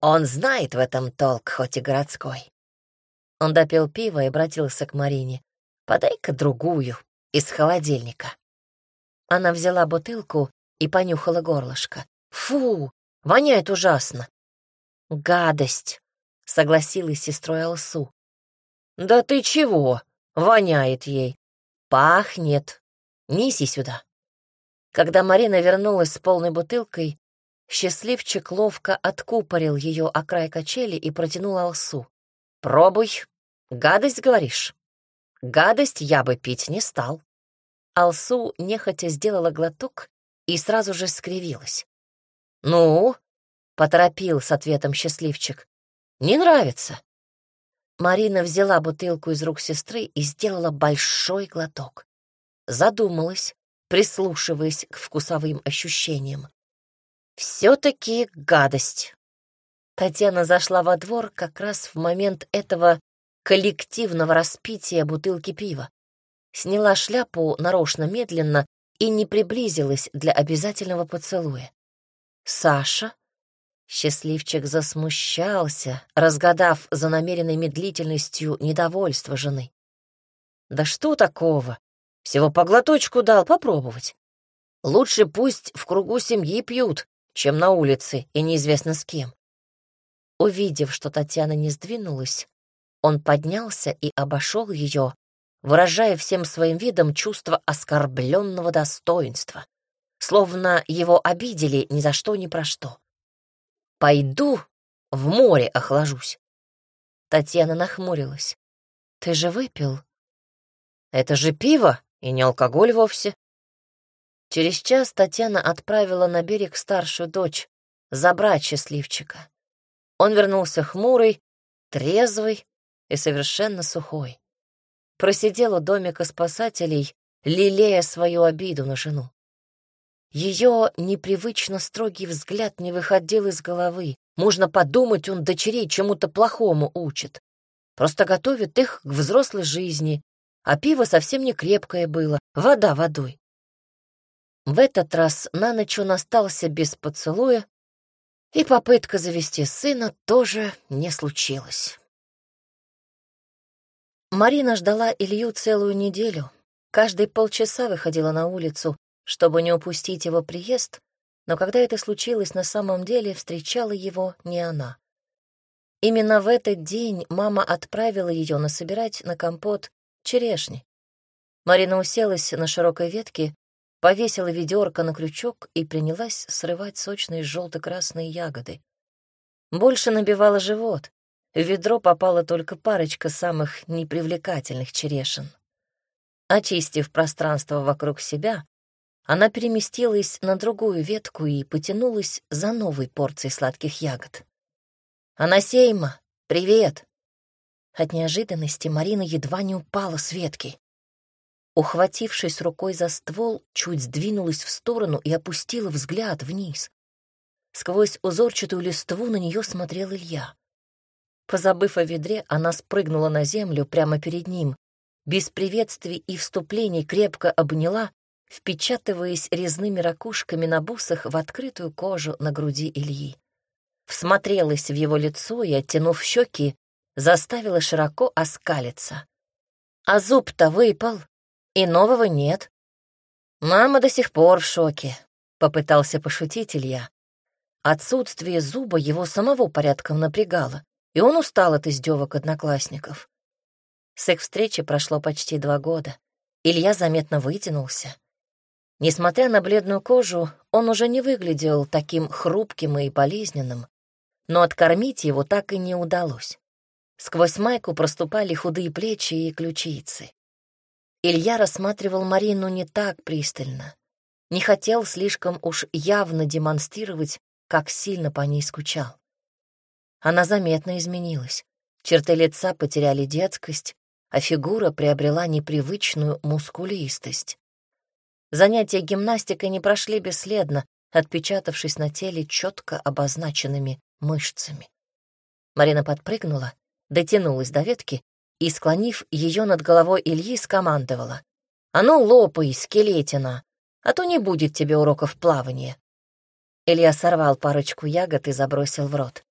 Он знает в этом толк, хоть и городской». Он допил пиво и обратился к Марине. «Подай-ка другую из холодильника». Она взяла бутылку и понюхала горлышко. «Фу, воняет ужасно!» «Гадость!» — согласилась с сестрой Алсу. «Да ты чего?» — воняет ей. «Пахнет. Неси сюда». Когда Марина вернулась с полной бутылкой, счастливчик ловко откупорил ее о край качели и протянул Алсу. «Пробуй. Гадость, говоришь?» «Гадость я бы пить не стал». Алсу нехотя сделала глоток и сразу же скривилась. «Ну?» — поторопил с ответом счастливчик. «Не нравится». Марина взяла бутылку из рук сестры и сделала большой глоток. Задумалась, прислушиваясь к вкусовым ощущениям. «Все-таки гадость». Татьяна зашла во двор как раз в момент этого коллективного распития бутылки пива сняла шляпу нарочно медленно и не приблизилась для обязательного поцелуя. Саша, Счастливчик засмущался, разгадав за намеренной медлительностью недовольство жены. «Да что такого? Всего по глоточку дал попробовать. Лучше пусть в кругу семьи пьют, чем на улице и неизвестно с кем». Увидев, что Татьяна не сдвинулась, он поднялся и обошел ее, выражая всем своим видом чувство оскорбленного достоинства, словно его обидели ни за что ни про что. Пойду в море охлажусь. Татьяна нахмурилась. Ты же выпил. Это же пиво и не алкоголь вовсе. Через час Татьяна отправила на берег старшую дочь забрать счастливчика. Он вернулся хмурый, трезвый и совершенно сухой. Просидел у домика спасателей, лелея свою обиду на жену. Ее непривычно строгий взгляд не выходил из головы. Можно подумать, он дочерей чему-то плохому учит. Просто готовит их к взрослой жизни, а пиво совсем не крепкое было, вода водой. В этот раз на ночь он остался без поцелуя, и попытка завести сына тоже не случилась. Марина ждала Илью целую неделю. Каждые полчаса выходила на улицу, чтобы не упустить его приезд, но когда это случилось на самом деле, встречала его не она. Именно в этот день мама отправила ее насобирать на компот черешни. Марина уселась на широкой ветке, повесила ведерко на крючок и принялась срывать сочные желто-красные ягоды. Больше набивала живот. В ведро попала только парочка самых непривлекательных черешин. Очистив пространство вокруг себя, она переместилась на другую ветку и потянулась за новой порцией сладких ягод. «Анасейма, привет!» От неожиданности Марина едва не упала с ветки. Ухватившись рукой за ствол, чуть сдвинулась в сторону и опустила взгляд вниз. Сквозь узорчатую листву на нее смотрел Илья. Позабыв о ведре, она спрыгнула на землю прямо перед ним, без приветствий и вступлений крепко обняла впечатываясь резными ракушками на бусах в открытую кожу на груди Ильи. Всмотрелась в его лицо и, оттянув щеки, заставила широко оскалиться. А зуб-то выпал, и нового нет. Мама до сих пор в шоке, — попытался пошутить Илья. Отсутствие зуба его самого порядком напрягало, и он устал от издевок одноклассников. С их встречи прошло почти два года. Илья заметно вытянулся. Несмотря на бледную кожу, он уже не выглядел таким хрупким и болезненным, но откормить его так и не удалось. Сквозь майку проступали худые плечи и ключицы. Илья рассматривал Марину не так пристально, не хотел слишком уж явно демонстрировать, как сильно по ней скучал. Она заметно изменилась. Черты лица потеряли детскость, а фигура приобрела непривычную мускулистость. Занятия гимнастикой не прошли бесследно, отпечатавшись на теле четко обозначенными мышцами. Марина подпрыгнула, дотянулась до ветки и, склонив ее над головой Ильи, скомандовала. «А ну, лопай, скелетина, а то не будет тебе уроков плавания». Илья сорвал парочку ягод и забросил в рот.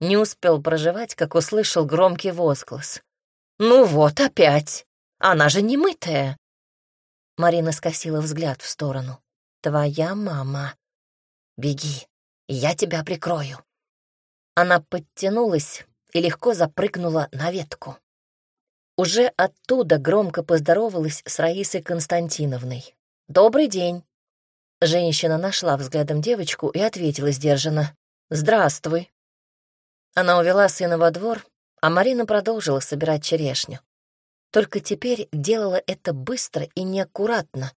Не успел проживать, как услышал громкий возглас. «Ну вот опять! Она же не мытая!» Марина скосила взгляд в сторону. «Твоя мама. Беги, я тебя прикрою». Она подтянулась и легко запрыгнула на ветку. Уже оттуда громко поздоровалась с Раисой Константиновной. «Добрый день». Женщина нашла взглядом девочку и ответила сдержанно. «Здравствуй». Она увела сына во двор, а Марина продолжила собирать черешню. Только теперь делала это быстро и неаккуратно,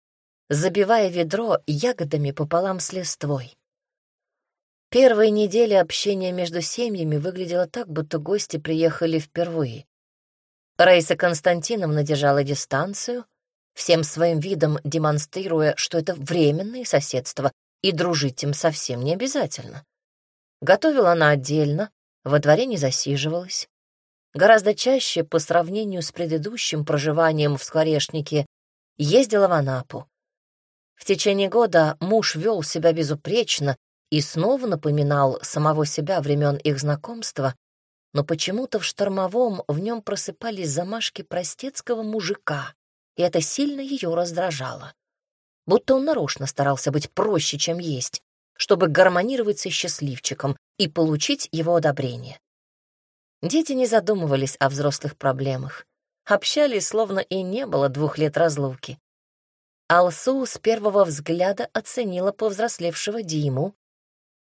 забивая ведро ягодами пополам с листвой. Первые недели общения между семьями выглядело так, будто гости приехали впервые. Раиса Константиновна держала дистанцию, всем своим видом демонстрируя, что это временное соседство, и дружить им совсем не обязательно. Готовила она отдельно, во дворе не засиживалась. Гораздо чаще, по сравнению с предыдущим проживанием в Скворешнике, ездила в Анапу. В течение года муж вел себя безупречно и снова напоминал самого себя времен их знакомства, но почему-то в штормовом в нем просыпались замашки простецкого мужика, и это сильно ее раздражало. Будто он нарочно старался быть проще, чем есть, чтобы гармонировать со счастливчиком и получить его одобрение. Дети не задумывались о взрослых проблемах, общались, словно и не было двух лет разлуки. Алсу с первого взгляда оценила повзрослевшего Диму,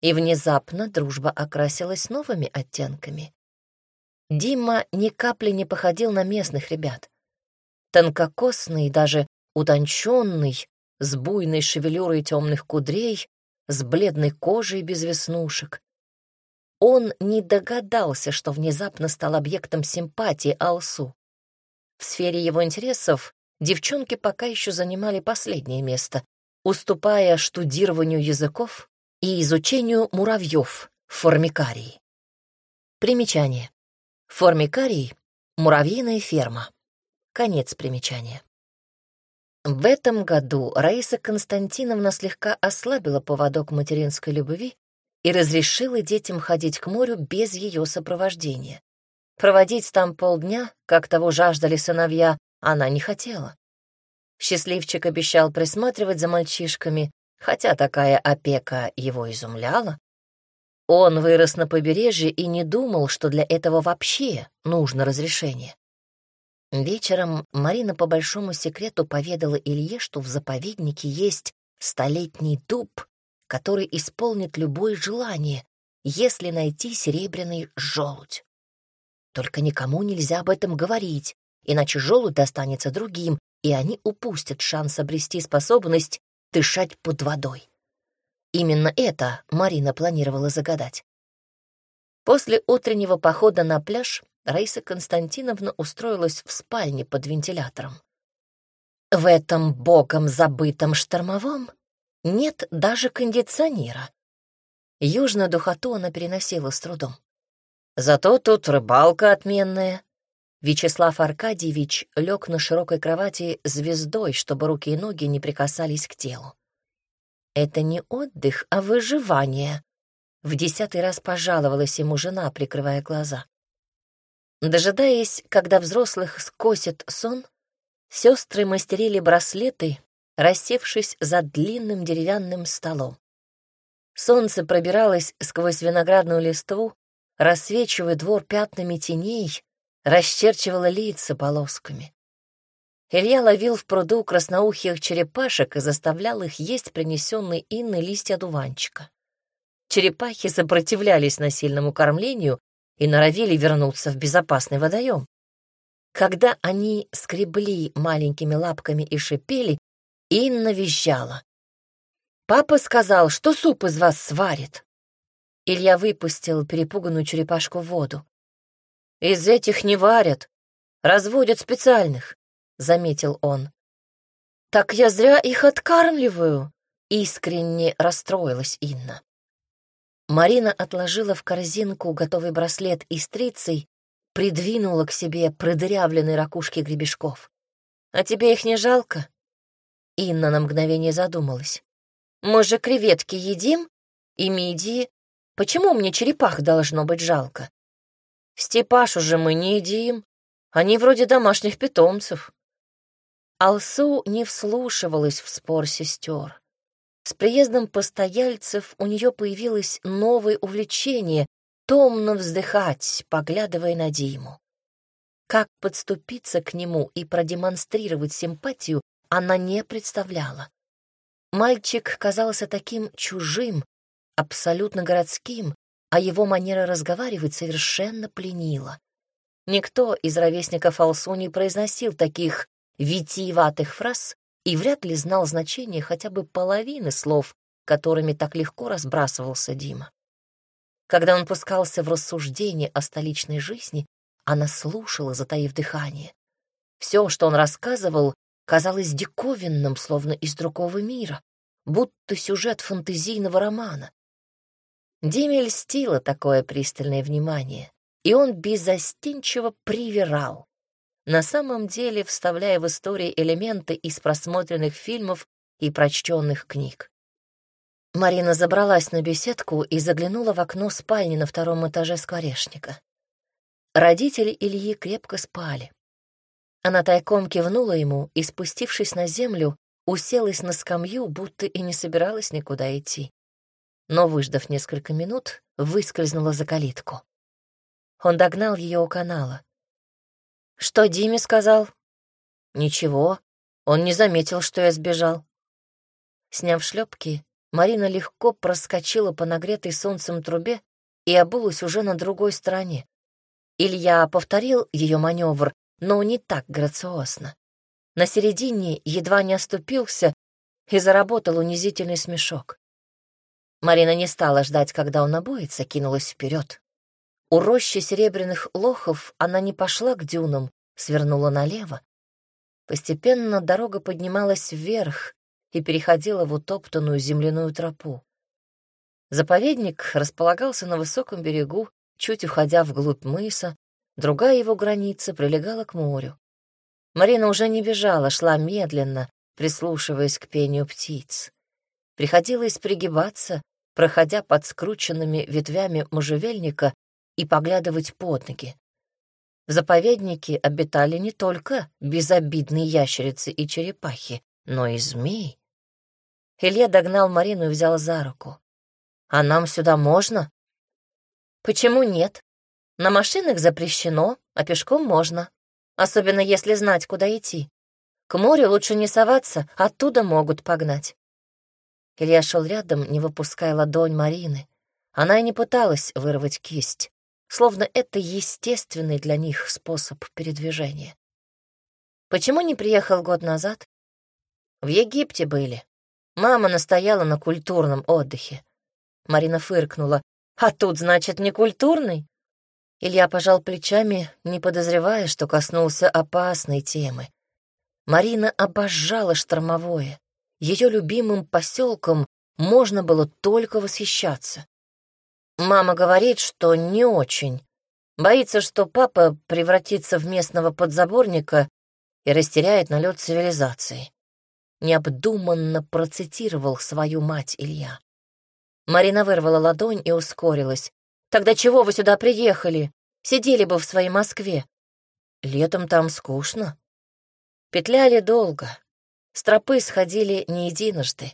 и внезапно дружба окрасилась новыми оттенками. Дима ни капли не походил на местных ребят. Тонкокосный, даже утонченный, с буйной шевелюрой темных кудрей, с бледной кожей без веснушек. Он не догадался, что внезапно стал объектом симпатии Алсу. В сфере его интересов девчонки пока еще занимали последнее место, уступая штудированию языков и изучению муравьев в формикарии. Примечание. Формикарий — муравьиная ферма. Конец примечания. В этом году Раиса Константиновна слегка ослабила поводок материнской любви и разрешила детям ходить к морю без ее сопровождения. Проводить там полдня, как того жаждали сыновья, она не хотела. Счастливчик обещал присматривать за мальчишками, хотя такая опека его изумляла. Он вырос на побережье и не думал, что для этого вообще нужно разрешение. Вечером Марина по большому секрету поведала Илье, что в заповеднике есть столетний дуб, который исполнит любое желание, если найти серебряный желудь. Только никому нельзя об этом говорить, иначе желудь достанется другим, и они упустят шанс обрести способность дышать под водой. Именно это Марина планировала загадать. После утреннего похода на пляж Раиса Константиновна устроилась в спальне под вентилятором. В этом богом забытом штормовом нет даже кондиционера. Южную духоту она переносила с трудом. Зато тут рыбалка отменная, Вячеслав Аркадьевич лег на широкой кровати звездой, чтобы руки и ноги не прикасались к телу. «Это не отдых, а выживание», — в десятый раз пожаловалась ему жена, прикрывая глаза. Дожидаясь, когда взрослых скосит сон, сестры мастерили браслеты, рассевшись за длинным деревянным столом. Солнце пробиралось сквозь виноградную листву, рассвечивая двор пятнами теней, расчерчивала лица полосками. Илья ловил в пруду красноухих черепашек и заставлял их есть принесенные Инной листья дуванчика. Черепахи сопротивлялись насильному кормлению и норовили вернуться в безопасный водоем. Когда они скребли маленькими лапками и шипели, Инна визжала. «Папа сказал, что суп из вас сварит». Илья выпустил перепуганную черепашку в воду. «Из этих не варят, разводят специальных», — заметил он. «Так я зря их откармливаю», — искренне расстроилась Инна. Марина отложила в корзинку готовый браслет и стрицей, придвинула к себе продырявленные ракушки гребешков. «А тебе их не жалко?» Инна на мгновение задумалась. «Мы же креветки едим и мидии. Почему мне черепах должно быть жалко?» Степашу же мы не едим. Они вроде домашних питомцев. Алсу не вслушивалась в спор сестер. С приездом постояльцев у нее появилось новое увлечение — томно вздыхать, поглядывая на Диму. Как подступиться к нему и продемонстрировать симпатию, она не представляла. Мальчик казался таким чужим, абсолютно городским, а его манера разговаривать совершенно пленила. Никто из ровесников Алсу не произносил таких витиеватых фраз и вряд ли знал значение хотя бы половины слов, которыми так легко разбрасывался Дима. Когда он пускался в рассуждение о столичной жизни, она слушала, затаив дыхание. Все, что он рассказывал, казалось диковинным, словно из другого мира, будто сюжет фантазийного романа. Диме льстило такое пристальное внимание, и он безостенчиво привирал, на самом деле вставляя в истории элементы из просмотренных фильмов и прочтенных книг. Марина забралась на беседку и заглянула в окно спальни на втором этаже скворечника. Родители Ильи крепко спали. Она тайком кивнула ему и, спустившись на землю, уселась на скамью, будто и не собиралась никуда идти. Но, выждав несколько минут, выскользнула за калитку. Он догнал ее у канала. «Что Диме сказал?» «Ничего. Он не заметил, что я сбежал». Сняв шлепки, Марина легко проскочила по нагретой солнцем трубе и обулась уже на другой стороне. Илья повторил ее маневр, но не так грациозно. На середине едва не оступился и заработал унизительный смешок. Марина не стала ждать, когда он обоится, кинулась вперед. У рощи серебряных лохов она не пошла к дюнам, свернула налево. Постепенно дорога поднималась вверх и переходила в утоптанную земляную тропу. Заповедник располагался на высоком берегу, чуть уходя вглубь мыса, другая его граница прилегала к морю. Марина уже не бежала, шла медленно, прислушиваясь к пению птиц. Приходилось пригибаться, проходя под скрученными ветвями можжевельника и поглядывать под ноги. В заповеднике обитали не только безобидные ящерицы и черепахи, но и змеи. Илья догнал Марину и взял за руку. «А нам сюда можно?» «Почему нет? На машинах запрещено, а пешком можно особенно если знать, куда идти. К морю лучше не соваться, оттуда могут погнать. Илья шел рядом, не выпуская ладонь Марины. Она и не пыталась вырвать кисть, словно это естественный для них способ передвижения. Почему не приехал год назад? В Египте были. Мама настояла на культурном отдыхе. Марина фыркнула. А тут, значит, не культурный? Илья пожал плечами, не подозревая, что коснулся опасной темы. Марина обожала штормовое. Ее любимым поселком можно было только восхищаться. Мама говорит, что не очень. Боится, что папа превратится в местного подзаборника и растеряет налет цивилизации. Необдуманно процитировал свою мать Илья. Марина вырвала ладонь и ускорилась. Тогда чего вы сюда приехали? Сидели бы в своей Москве. Летом там скучно. Петляли долго. С тропы сходили не единожды.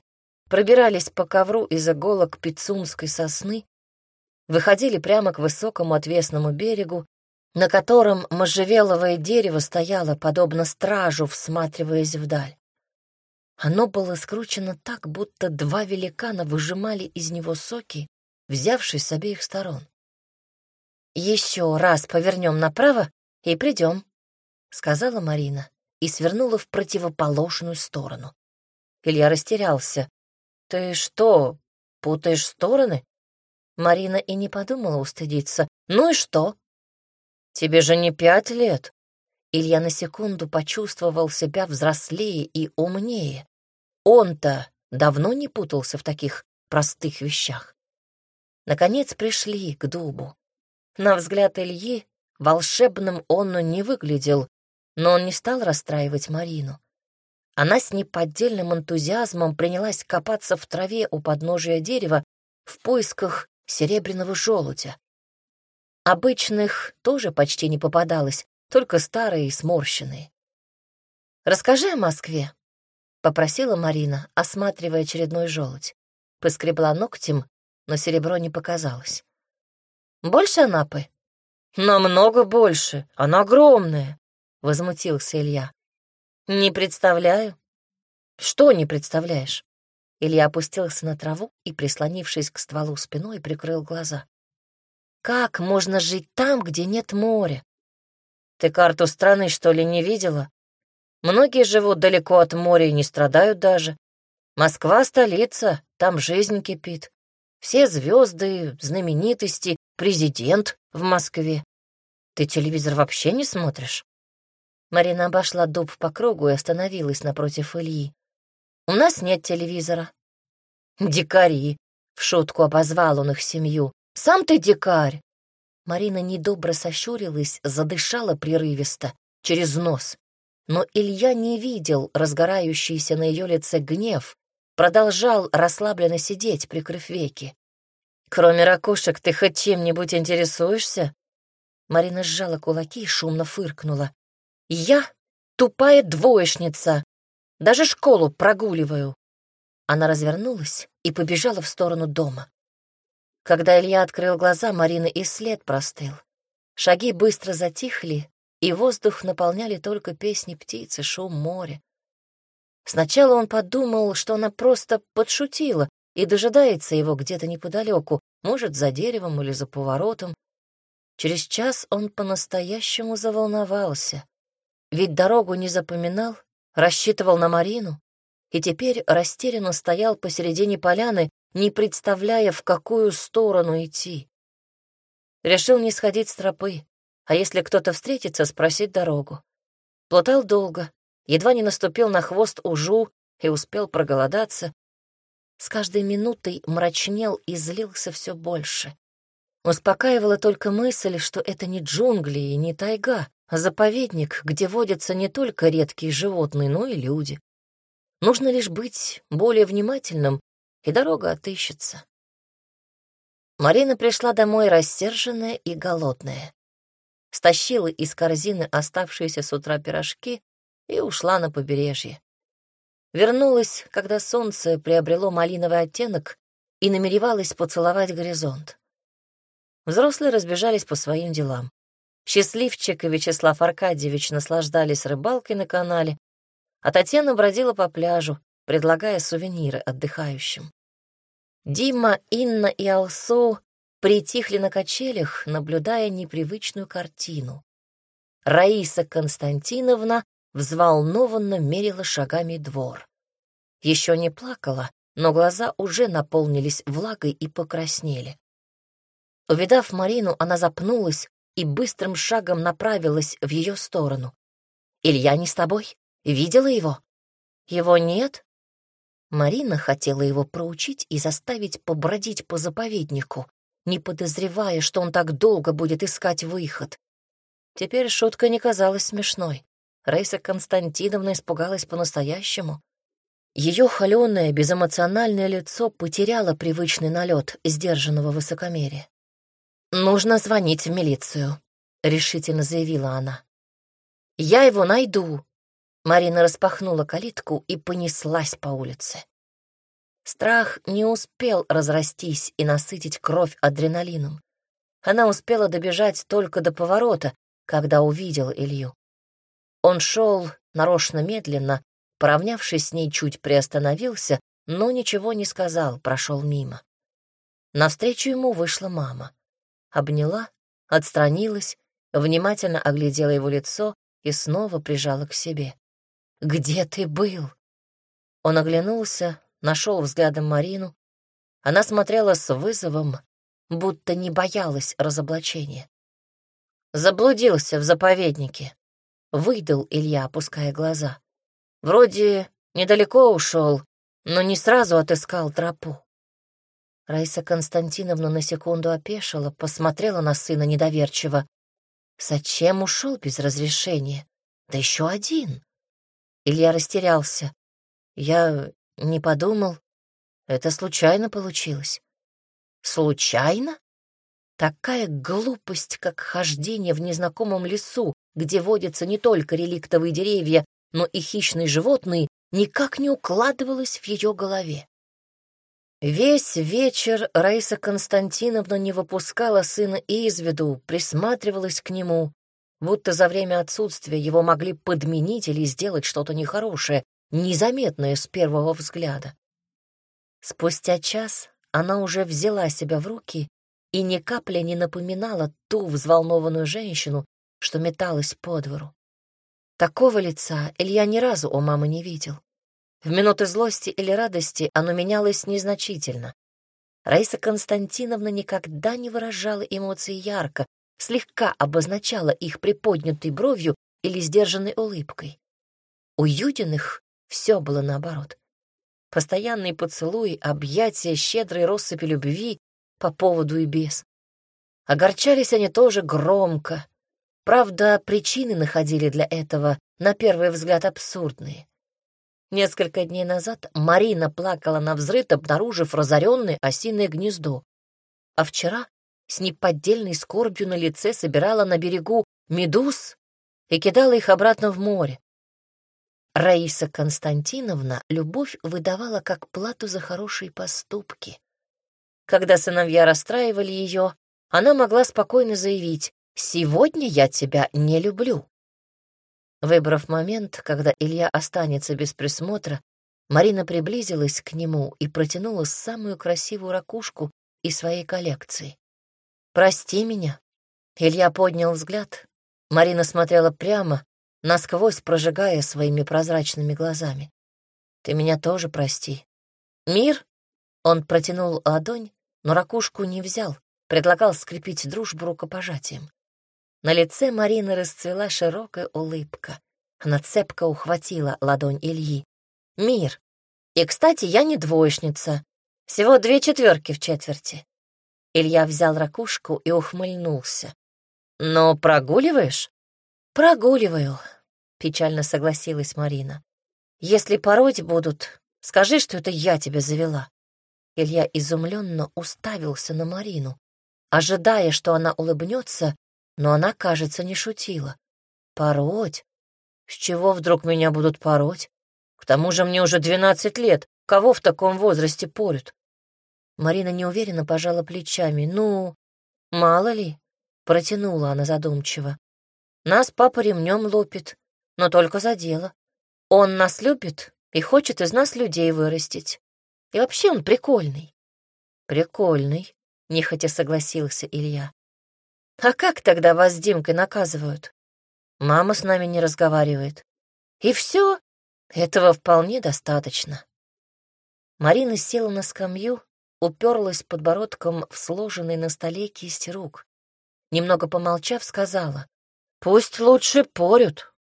Пробирались по ковру из иголок пицунской сосны, выходили прямо к высокому отвесному берегу, на котором можжевеловое дерево стояло, подобно стражу, всматриваясь вдаль. Оно было скручено так, будто два великана выжимали из него соки взявшись с обеих сторон. «Еще раз повернем направо и придем», — сказала Марина и свернула в противоположную сторону. Илья растерялся. «Ты что, путаешь стороны?» Марина и не подумала устыдиться. «Ну и что?» «Тебе же не пять лет». Илья на секунду почувствовал себя взрослее и умнее. Он-то давно не путался в таких простых вещах наконец пришли к дубу. На взгляд Ильи волшебным он не выглядел, но он не стал расстраивать Марину. Она с неподдельным энтузиазмом принялась копаться в траве у подножия дерева в поисках серебряного желудя. Обычных тоже почти не попадалось, только старые и сморщенные. «Расскажи о Москве», — попросила Марина, осматривая очередной желудь. Поскребла ногтем но серебро не показалось. «Больше Анапы?» «Намного больше. Она огромная», — возмутился Илья. «Не представляю». «Что не представляешь?» Илья опустился на траву и, прислонившись к стволу спиной, прикрыл глаза. «Как можно жить там, где нет моря?» «Ты карту страны, что ли, не видела? Многие живут далеко от моря и не страдают даже. Москва — столица, там жизнь кипит. Все звезды, знаменитости, президент в Москве. Ты телевизор вообще не смотришь? Марина обошла дуб по кругу и остановилась напротив Ильи. У нас нет телевизора. Дикари. В шутку обозвал он их семью. Сам ты дикарь. Марина недобро сощурилась, задышала прерывисто, через нос. Но Илья не видел разгорающийся на ее лице гнев, продолжал расслабленно сидеть, прикрыв веки. «Кроме ракушек, ты хоть чем-нибудь интересуешься?» Марина сжала кулаки и шумно фыркнула. «Я тупая двоечница. Даже школу прогуливаю». Она развернулась и побежала в сторону дома. Когда Илья открыл глаза, Марина и след простыл. Шаги быстро затихли, и воздух наполняли только песни птиц и шум моря. Сначала он подумал, что она просто подшутила и дожидается его где-то неподалеку, может, за деревом или за поворотом. Через час он по-настоящему заволновался, ведь дорогу не запоминал, рассчитывал на Марину и теперь растерянно стоял посередине поляны, не представляя, в какую сторону идти. Решил не сходить с тропы, а если кто-то встретится, спросить дорогу. Плутал долго, едва не наступил на хвост ужу и успел проголодаться. С каждой минутой мрачнел и злился все больше. Успокаивала только мысль, что это не джунгли и не тайга, заповедник, где водятся не только редкие животные, но и люди. Нужно лишь быть более внимательным и дорога отыщется. Марина пришла домой рассерженная и голодная. Стащила из корзины оставшиеся с утра пирожки и ушла на побережье. Вернулась, когда солнце приобрело малиновый оттенок и намеревалась поцеловать горизонт. Взрослые разбежались по своим делам. Счастливчик и Вячеслав Аркадьевич наслаждались рыбалкой на канале, а Татьяна бродила по пляжу, предлагая сувениры отдыхающим. Дима, Инна и Алсу притихли на качелях, наблюдая непривычную картину. Раиса Константиновна взволнованно мерила шагами двор. Еще не плакала, но глаза уже наполнились влагой и покраснели. Увидав Марину, она запнулась и быстрым шагом направилась в ее сторону. «Илья не с тобой? Видела его?» «Его нет?» Марина хотела его проучить и заставить побродить по заповеднику, не подозревая, что он так долго будет искать выход. Теперь шутка не казалась смешной. Рейса Константиновна испугалась по-настоящему. Ее холеное, безэмоциональное лицо потеряло привычный налет сдержанного высокомерия. «Нужно звонить в милицию», — решительно заявила она. «Я его найду», Марина распахнула калитку и понеслась по улице. Страх не успел разрастись и насытить кровь адреналином. Она успела добежать только до поворота, когда увидела Илью. Он шел нарочно медленно, поравнявшись с ней, чуть приостановился, но ничего не сказал, прошел мимо. Навстречу ему вышла мама. Обняла, отстранилась, внимательно оглядела его лицо и снова прижала к себе. Где ты был?» Он оглянулся, нашел взглядом Марину. Она смотрела с вызовом, будто не боялась разоблачения. «Заблудился в заповеднике», — выдал Илья, опуская глаза. «Вроде недалеко ушел, но не сразу отыскал тропу». Раиса Константиновна на секунду опешила, посмотрела на сына недоверчиво. «Зачем ушел без разрешения? Да еще один!» Илья растерялся. Я не подумал. Это случайно получилось. Случайно? Такая глупость, как хождение в незнакомом лесу, где водятся не только реликтовые деревья, но и хищные животные, никак не укладывалась в ее голове. Весь вечер Раиса Константиновна не выпускала сына из виду, присматривалась к нему, будто за время отсутствия его могли подменить или сделать что-то нехорошее, незаметное с первого взгляда. Спустя час она уже взяла себя в руки и ни капли не напоминала ту взволнованную женщину, что металась по двору. Такого лица Илья ни разу у мамы не видел. В минуты злости или радости оно менялось незначительно. Раиса Константиновна никогда не выражала эмоции ярко, слегка обозначала их приподнятой бровью или сдержанной улыбкой. У Юдиных все было наоборот. Постоянные поцелуи, объятия, щедрой россыпи любви по поводу и без. Огорчались они тоже громко. Правда, причины находили для этого, на первый взгляд, абсурдные. Несколько дней назад Марина плакала на взрыт, обнаружив разоренное осиное гнездо. А вчера с неподдельной скорбью на лице собирала на берегу медуз и кидала их обратно в море. Раиса Константиновна любовь выдавала как плату за хорошие поступки. Когда сыновья расстраивали ее, она могла спокойно заявить «Сегодня я тебя не люблю». Выбрав момент, когда Илья останется без присмотра, Марина приблизилась к нему и протянула самую красивую ракушку из своей коллекции. «Прости меня». Илья поднял взгляд. Марина смотрела прямо, насквозь прожигая своими прозрачными глазами. «Ты меня тоже прости». «Мир?» Он протянул ладонь, но ракушку не взял, предлагал скрепить дружбу рукопожатием. На лице Марины расцвела широкая улыбка. Она цепко ухватила ладонь Ильи. «Мир! И, кстати, я не двоечница. Всего две четверки в четверти». Илья взял ракушку и ухмыльнулся. «Но прогуливаешь?» «Прогуливаю», — печально согласилась Марина. «Если пороть будут, скажи, что это я тебя завела». Илья изумленно уставился на Марину, ожидая, что она улыбнется но она, кажется, не шутила. Пороть? С чего вдруг меня будут пороть? К тому же мне уже двенадцать лет. Кого в таком возрасте порют? Марина неуверенно пожала плечами. Ну, мало ли, протянула она задумчиво. Нас папа ремнем лупит, но только за дело. Он нас любит и хочет из нас людей вырастить. И вообще он прикольный. Прикольный, нехотя согласился Илья. А как тогда вас с Димкой наказывают? Мама с нами не разговаривает. И все? Этого вполне достаточно. Марина села на скамью, уперлась подбородком в сложенный на столе кисти рук. Немного помолчав, сказала, «Пусть лучше порют».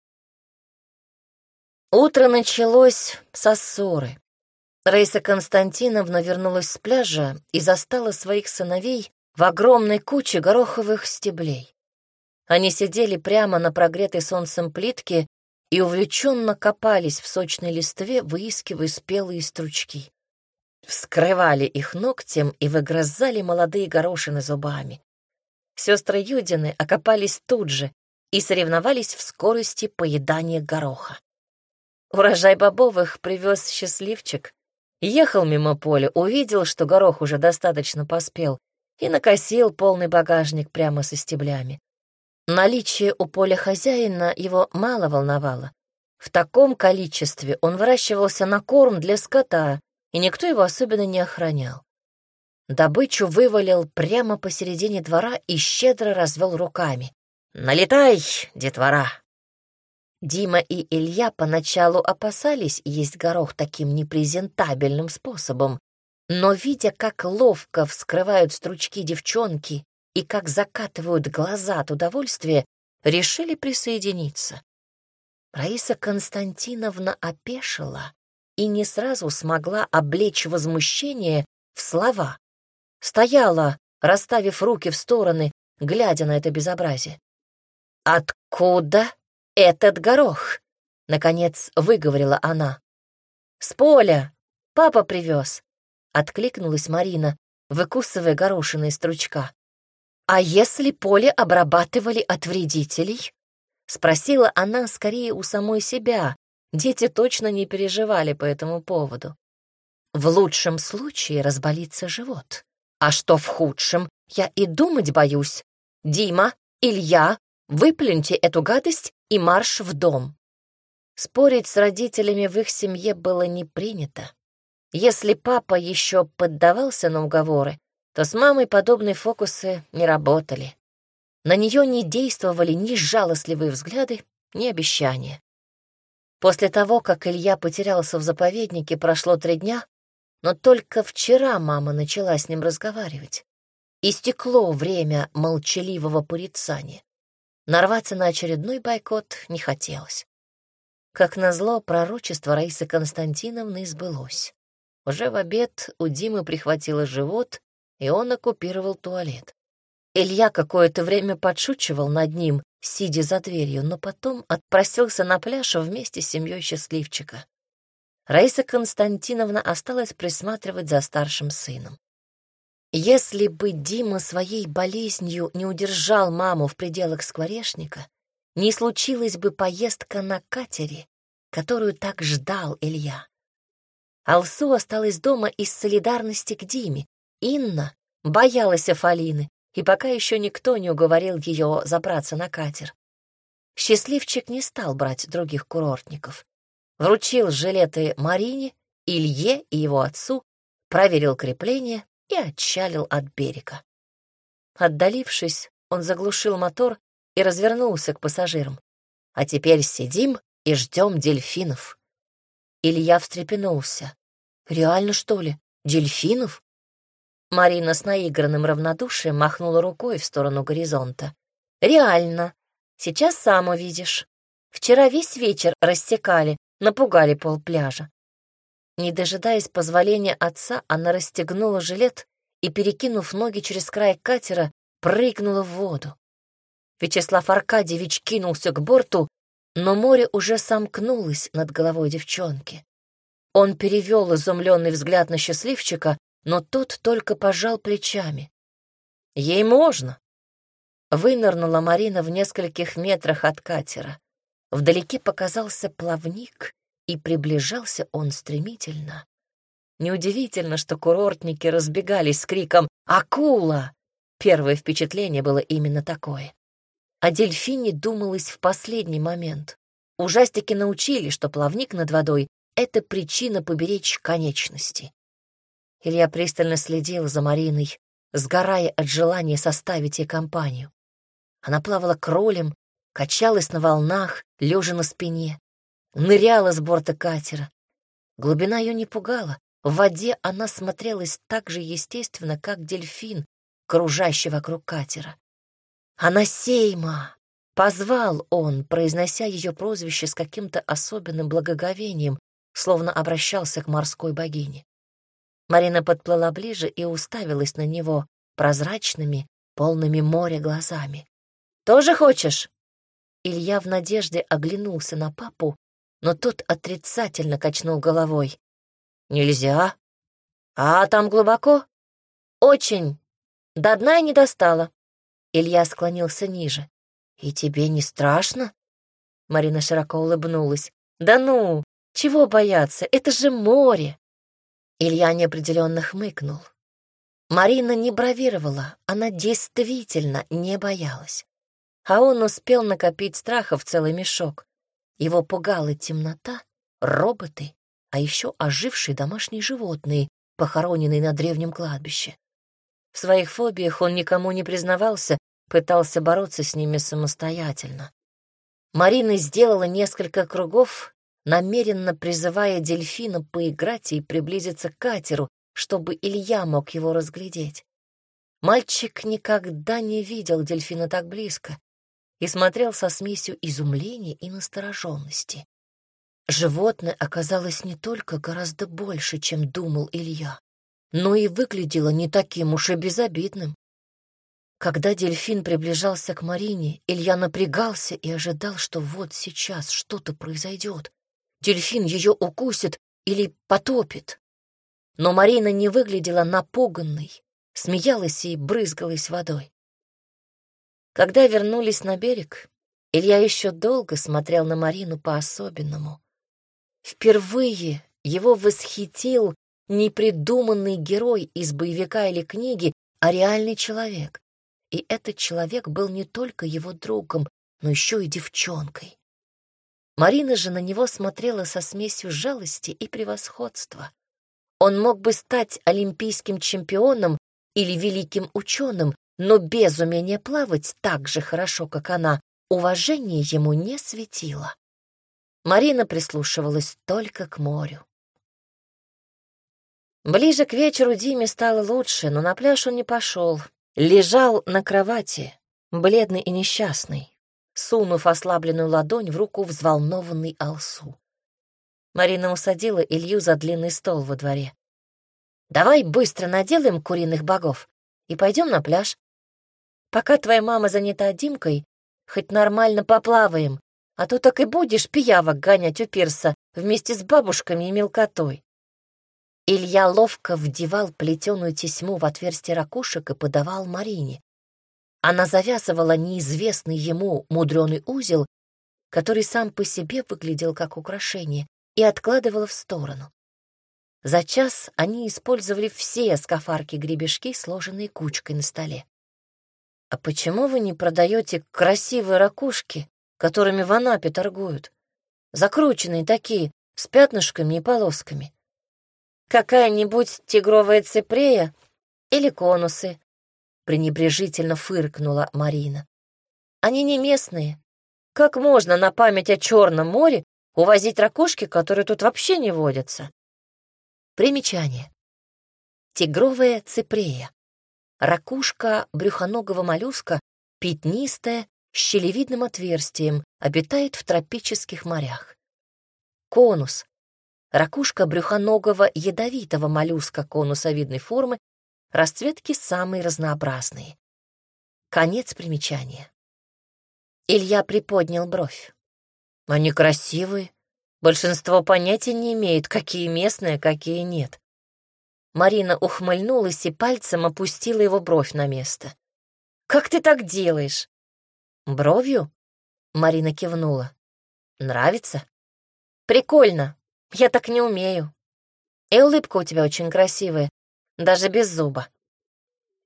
Утро началось со ссоры. Раиса Константиновна вернулась с пляжа и застала своих сыновей в огромной куче гороховых стеблей. Они сидели прямо на прогретой солнцем плитке и увлеченно копались в сочной листве, выискивая спелые стручки. Вскрывали их ногтем и выгрызали молодые горошины зубами. Сестры Юдины окопались тут же и соревновались в скорости поедания гороха. Урожай бобовых привез счастливчик. Ехал мимо поля, увидел, что горох уже достаточно поспел, и накосил полный багажник прямо со стеблями. Наличие у поля хозяина его мало волновало. В таком количестве он выращивался на корм для скота, и никто его особенно не охранял. Добычу вывалил прямо посередине двора и щедро развел руками. «Налетай, детвора!» Дима и Илья поначалу опасались есть горох таким непрезентабельным способом, но, видя, как ловко вскрывают стручки девчонки и как закатывают глаза от удовольствия, решили присоединиться. Раиса Константиновна опешила и не сразу смогла облечь возмущение в слова. Стояла, расставив руки в стороны, глядя на это безобразие. «Откуда этот горох?» — наконец выговорила она. «С поля. Папа привез. Откликнулась Марина, выкусывая горошины из стручка. «А если поле обрабатывали от вредителей?» Спросила она скорее у самой себя. Дети точно не переживали по этому поводу. В лучшем случае разболится живот. А что в худшем, я и думать боюсь. Дима, Илья, выплюньте эту гадость и марш в дом. Спорить с родителями в их семье было не принято. Если папа еще поддавался на уговоры, то с мамой подобные фокусы не работали. На нее не действовали ни жалостливые взгляды, ни обещания. После того, как Илья потерялся в заповеднике, прошло три дня, но только вчера мама начала с ним разговаривать. Истекло время молчаливого порицания. Нарваться на очередной бойкот не хотелось. Как назло, пророчество Раисы Константиновны сбылось. Уже в обед у Димы прихватило живот, и он оккупировал туалет. Илья какое-то время подшучивал над ним, сидя за дверью, но потом отпросился на пляж вместе с семьей счастливчика. Раиса Константиновна осталась присматривать за старшим сыном. Если бы Дима своей болезнью не удержал маму в пределах скворечника, не случилась бы поездка на катере, которую так ждал Илья. Алсу осталась дома из солидарности к Диме. Инна боялась Афалины, и пока еще никто не уговорил ее забраться на катер. Счастливчик не стал брать других курортников. Вручил жилеты Марине, Илье и его отцу, проверил крепление и отчалил от берега. Отдалившись, он заглушил мотор и развернулся к пассажирам. «А теперь сидим и ждем дельфинов». Илья встрепенулся. «Реально, что ли? Дельфинов?» Марина с наигранным равнодушием махнула рукой в сторону горизонта. «Реально. Сейчас сам увидишь. Вчера весь вечер рассекали, напугали полпляжа. Не дожидаясь позволения отца, она расстегнула жилет и, перекинув ноги через край катера, прыгнула в воду. Вячеслав Аркадьевич кинулся к борту, но море уже сомкнулось над головой девчонки. Он перевел изумленный взгляд на счастливчика, но тот только пожал плечами. «Ей можно». Вынырнула Марина в нескольких метрах от катера. Вдалеке показался плавник, и приближался он стремительно. Неудивительно, что курортники разбегались с криком «Акула!». Первое впечатление было именно такое. О дельфине думалось в последний момент. Ужастики научили, что плавник над водой — это причина поберечь конечности. Илья пристально следил за Мариной, сгорая от желания составить ей компанию. Она плавала кролем, качалась на волнах, лежа на спине, ныряла с борта катера. Глубина ее не пугала. В воде она смотрелась так же естественно, как дельфин, кружащий вокруг катера. «Анасейма!» — позвал он, произнося ее прозвище с каким-то особенным благоговением, словно обращался к морской богине. Марина подплыла ближе и уставилась на него прозрачными, полными моря глазами. «Тоже хочешь?» Илья в надежде оглянулся на папу, но тот отрицательно качнул головой. «Нельзя. А там глубоко?» «Очень. До дна я не достала». Илья склонился ниже. «И тебе не страшно?» Марина широко улыбнулась. «Да ну, чего бояться? Это же море!» Илья неопределенно хмыкнул. Марина не бравировала, она действительно не боялась а он успел накопить страха в целый мешок. Его пугала темнота, роботы, а еще ожившие домашние животные, похороненные на древнем кладбище. В своих фобиях он никому не признавался, пытался бороться с ними самостоятельно. Марина сделала несколько кругов, намеренно призывая дельфина поиграть и приблизиться к катеру, чтобы Илья мог его разглядеть. Мальчик никогда не видел дельфина так близко и смотрел со смесью изумления и настороженности. Животное оказалось не только гораздо больше, чем думал Илья, но и выглядело не таким уж и безобидным. Когда дельфин приближался к Марине, Илья напрягался и ожидал, что вот сейчас что-то произойдет. Дельфин ее укусит или потопит. Но Марина не выглядела напуганной, смеялась и брызгалась водой. Когда вернулись на берег, Илья еще долго смотрел на Марину по-особенному. Впервые его восхитил непридуманный герой из боевика или книги, а реальный человек. И этот человек был не только его другом, но еще и девчонкой. Марина же на него смотрела со смесью жалости и превосходства. Он мог бы стать олимпийским чемпионом или великим ученым, но без умения плавать так же хорошо, как она, уважение ему не светило. Марина прислушивалась только к морю. Ближе к вечеру Диме стало лучше, но на пляж он не пошел. Лежал на кровати, бледный и несчастный, сунув ослабленную ладонь в руку взволнованный Алсу. Марина усадила Илью за длинный стол во дворе. «Давай быстро наделаем куриных богов и пойдем на пляж. Пока твоя мама занята Димкой, хоть нормально поплаваем, а то так и будешь пиявок гонять у пирса вместе с бабушками и мелкотой. Илья ловко вдевал плетеную тесьму в отверстие ракушек и подавал Марине. Она завязывала неизвестный ему мудреный узел, который сам по себе выглядел как украшение, и откладывала в сторону. За час они использовали все скафарки-гребешки, сложенные кучкой на столе. «А почему вы не продаете красивые ракушки, которыми в Анапе торгуют? Закрученные такие, с пятнышками и полосками. Какая-нибудь тигровая цепрея или конусы?» пренебрежительно фыркнула Марина. «Они не местные. Как можно на память о Черном море увозить ракушки, которые тут вообще не водятся?» Примечание. Тигровая ципрея. Ракушка брюхоногого моллюска, пятнистая, с щелевидным отверстием, обитает в тропических морях. Конус. Ракушка брюхоногого ядовитого моллюска конусовидной формы, расцветки самые разнообразные. Конец примечания. Илья приподнял бровь. Они красивые, Большинство понятия не имеет, какие местные, какие нет. Марина ухмыльнулась и пальцем опустила его бровь на место. «Как ты так делаешь?» «Бровью?» — Марина кивнула. «Нравится?» «Прикольно. Я так не умею. И улыбка у тебя очень красивая, даже без зуба».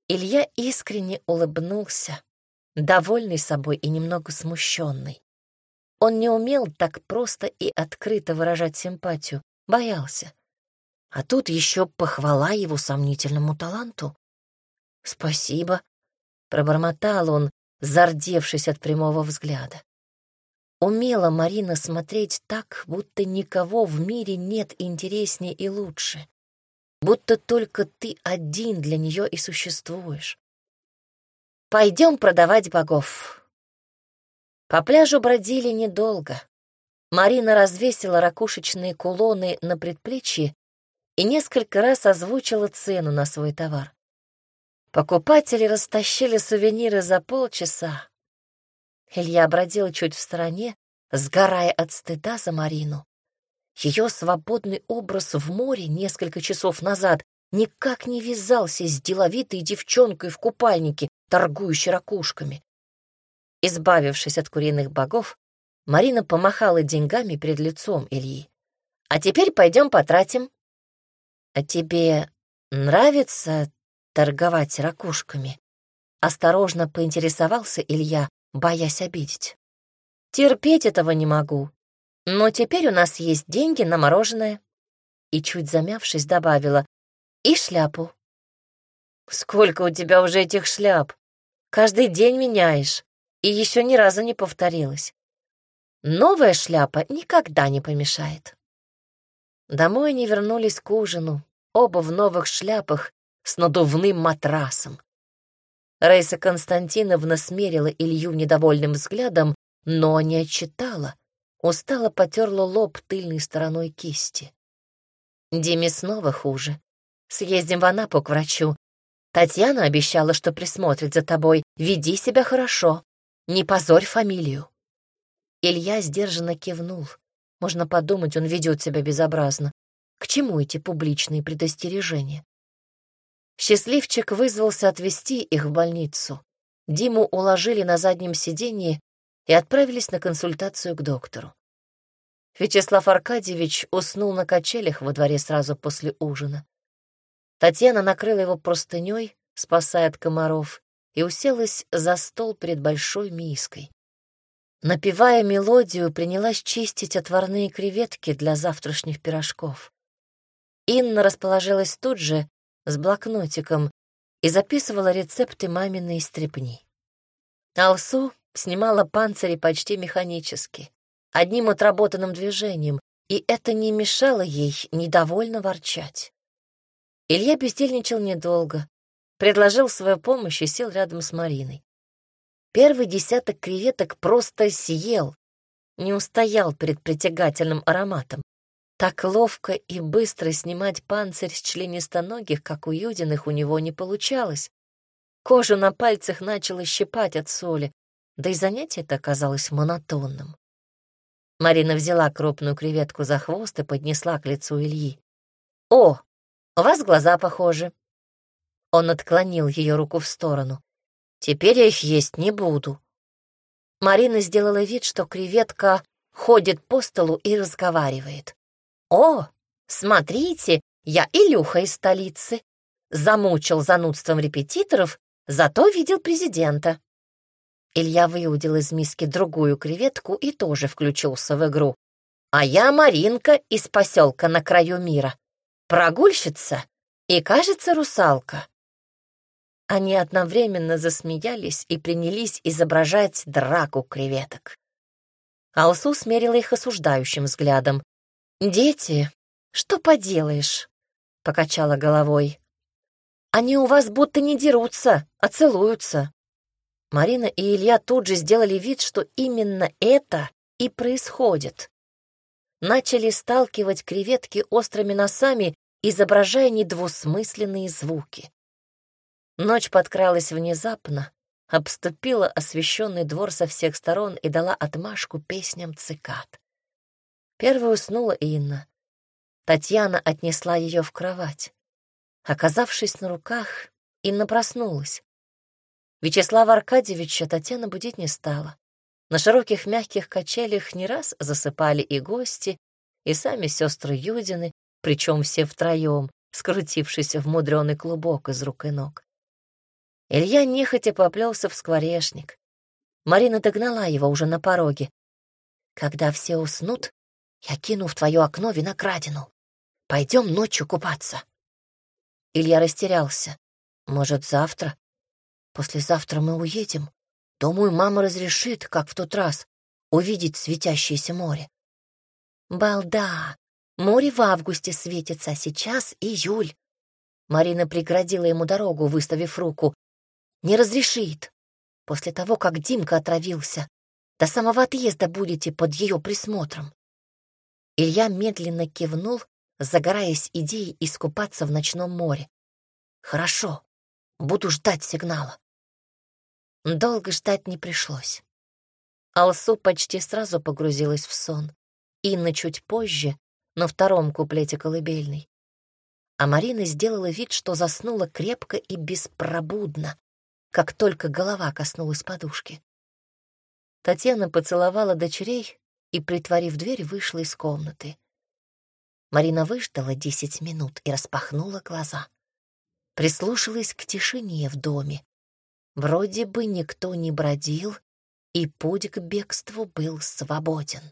Илья искренне улыбнулся, довольный собой и немного смущенный. Он не умел так просто и открыто выражать симпатию, боялся. А тут еще похвала его сомнительному таланту. «Спасибо», — пробормотал он, зардевшись от прямого взгляда. Умела Марина смотреть так, будто никого в мире нет интереснее и лучше, будто только ты один для нее и существуешь. «Пойдем продавать богов», по пляжу бродили недолго. Марина развесила ракушечные кулоны на предплечье и несколько раз озвучила цену на свой товар. Покупатели растащили сувениры за полчаса. Илья бродил чуть в стороне, сгорая от стыда за Марину. Ее свободный образ в море несколько часов назад никак не вязался с деловитой девчонкой в купальнике, торгующей ракушками. Избавившись от куриных богов, Марина помахала деньгами перед лицом Ильи. «А теперь пойдем потратим». «А тебе нравится торговать ракушками?» Осторожно поинтересовался Илья, боясь обидеть. «Терпеть этого не могу. Но теперь у нас есть деньги на мороженое». И, чуть замявшись, добавила, «И шляпу». «Сколько у тебя уже этих шляп? Каждый день меняешь» и еще ни разу не повторилось. Новая шляпа никогда не помешает. Домой они вернулись к ужину, оба в новых шляпах с надувным матрасом. Раиса Константиновна смерила Илью недовольным взглядом, но не отчитала. Устало потерла лоб тыльной стороной кисти. Диме снова хуже. Съездим в Анапу к врачу. Татьяна обещала, что присмотрит за тобой. Веди себя хорошо. Не позорь фамилию. Илья сдержанно кивнул. Можно подумать, он ведет себя безобразно. К чему эти публичные предостережения? Счастливчик вызвался отвезти их в больницу. Диму уложили на заднем сиденье и отправились на консультацию к доктору. Вячеслав Аркадьевич уснул на качелях во дворе сразу после ужина. Татьяна накрыла его простыней, спасая от комаров, и уселась за стол перед большой миской. Напевая мелодию, принялась чистить отварные креветки для завтрашних пирожков. Инна расположилась тут же с блокнотиком и записывала рецепты маминой стрепни. Алсу снимала панцири почти механически, одним отработанным движением, и это не мешало ей недовольно ворчать. Илья бездельничал недолго, предложил свою помощь и сел рядом с Мариной. Первый десяток креветок просто съел, не устоял перед притягательным ароматом. Так ловко и быстро снимать панцирь с членистоногих, как у юдиных, у него не получалось. Кожу на пальцах начало щипать от соли, да и занятие это оказалось монотонным. Марина взяла крупную креветку за хвост и поднесла к лицу Ильи. «О, у вас глаза похожи». Он отклонил ее руку в сторону. «Теперь я их есть не буду». Марина сделала вид, что креветка ходит по столу и разговаривает. «О, смотрите, я Илюха из столицы. Замучил занудством репетиторов, зато видел президента». Илья выудил из миски другую креветку и тоже включился в игру. «А я Маринка из поселка на краю мира. Прогульщица и, кажется, русалка». Они одновременно засмеялись и принялись изображать драку креветок. Алсу смерила их осуждающим взглядом. «Дети, что поделаешь?» — покачала головой. «Они у вас будто не дерутся, а целуются». Марина и Илья тут же сделали вид, что именно это и происходит. Начали сталкивать креветки острыми носами, изображая недвусмысленные звуки. Ночь подкралась внезапно, обступила освещенный двор со всех сторон и дала отмашку песням цикад. Первой уснула Инна. Татьяна отнесла ее в кровать. Оказавшись на руках, Инна проснулась. Вячеслава Аркадьевича Татьяна будить не стала. На широких мягких качелях не раз засыпали и гости, и сами сестры Юдины, причем все втроем, скрутившись в мудреный клубок из рук и ног. Илья нехотя поплелся в скворечник. Марина догнала его уже на пороге. «Когда все уснут, я кину в твое окно виноградину. Пойдем ночью купаться». Илья растерялся. «Может, завтра?» Послезавтра мы уедем. Думаю, мама разрешит, как в тот раз, увидеть светящееся море. Балда! Море в августе светится, а сейчас июль. Марина преградила ему дорогу, выставив руку. Не разрешит. После того, как Димка отравился, до самого отъезда будете под ее присмотром. Илья медленно кивнул, загораясь идеей искупаться в ночном море. Хорошо, буду ждать сигнала. Долго ждать не пришлось. Алсу почти сразу погрузилась в сон. Инна чуть позже, на втором куплете колыбельной. А Марина сделала вид, что заснула крепко и беспробудно, как только голова коснулась подушки. Татьяна поцеловала дочерей и, притворив дверь, вышла из комнаты. Марина выждала десять минут и распахнула глаза. Прислушалась к тишине в доме, Вроде бы никто не бродил, и путь к бегству был свободен.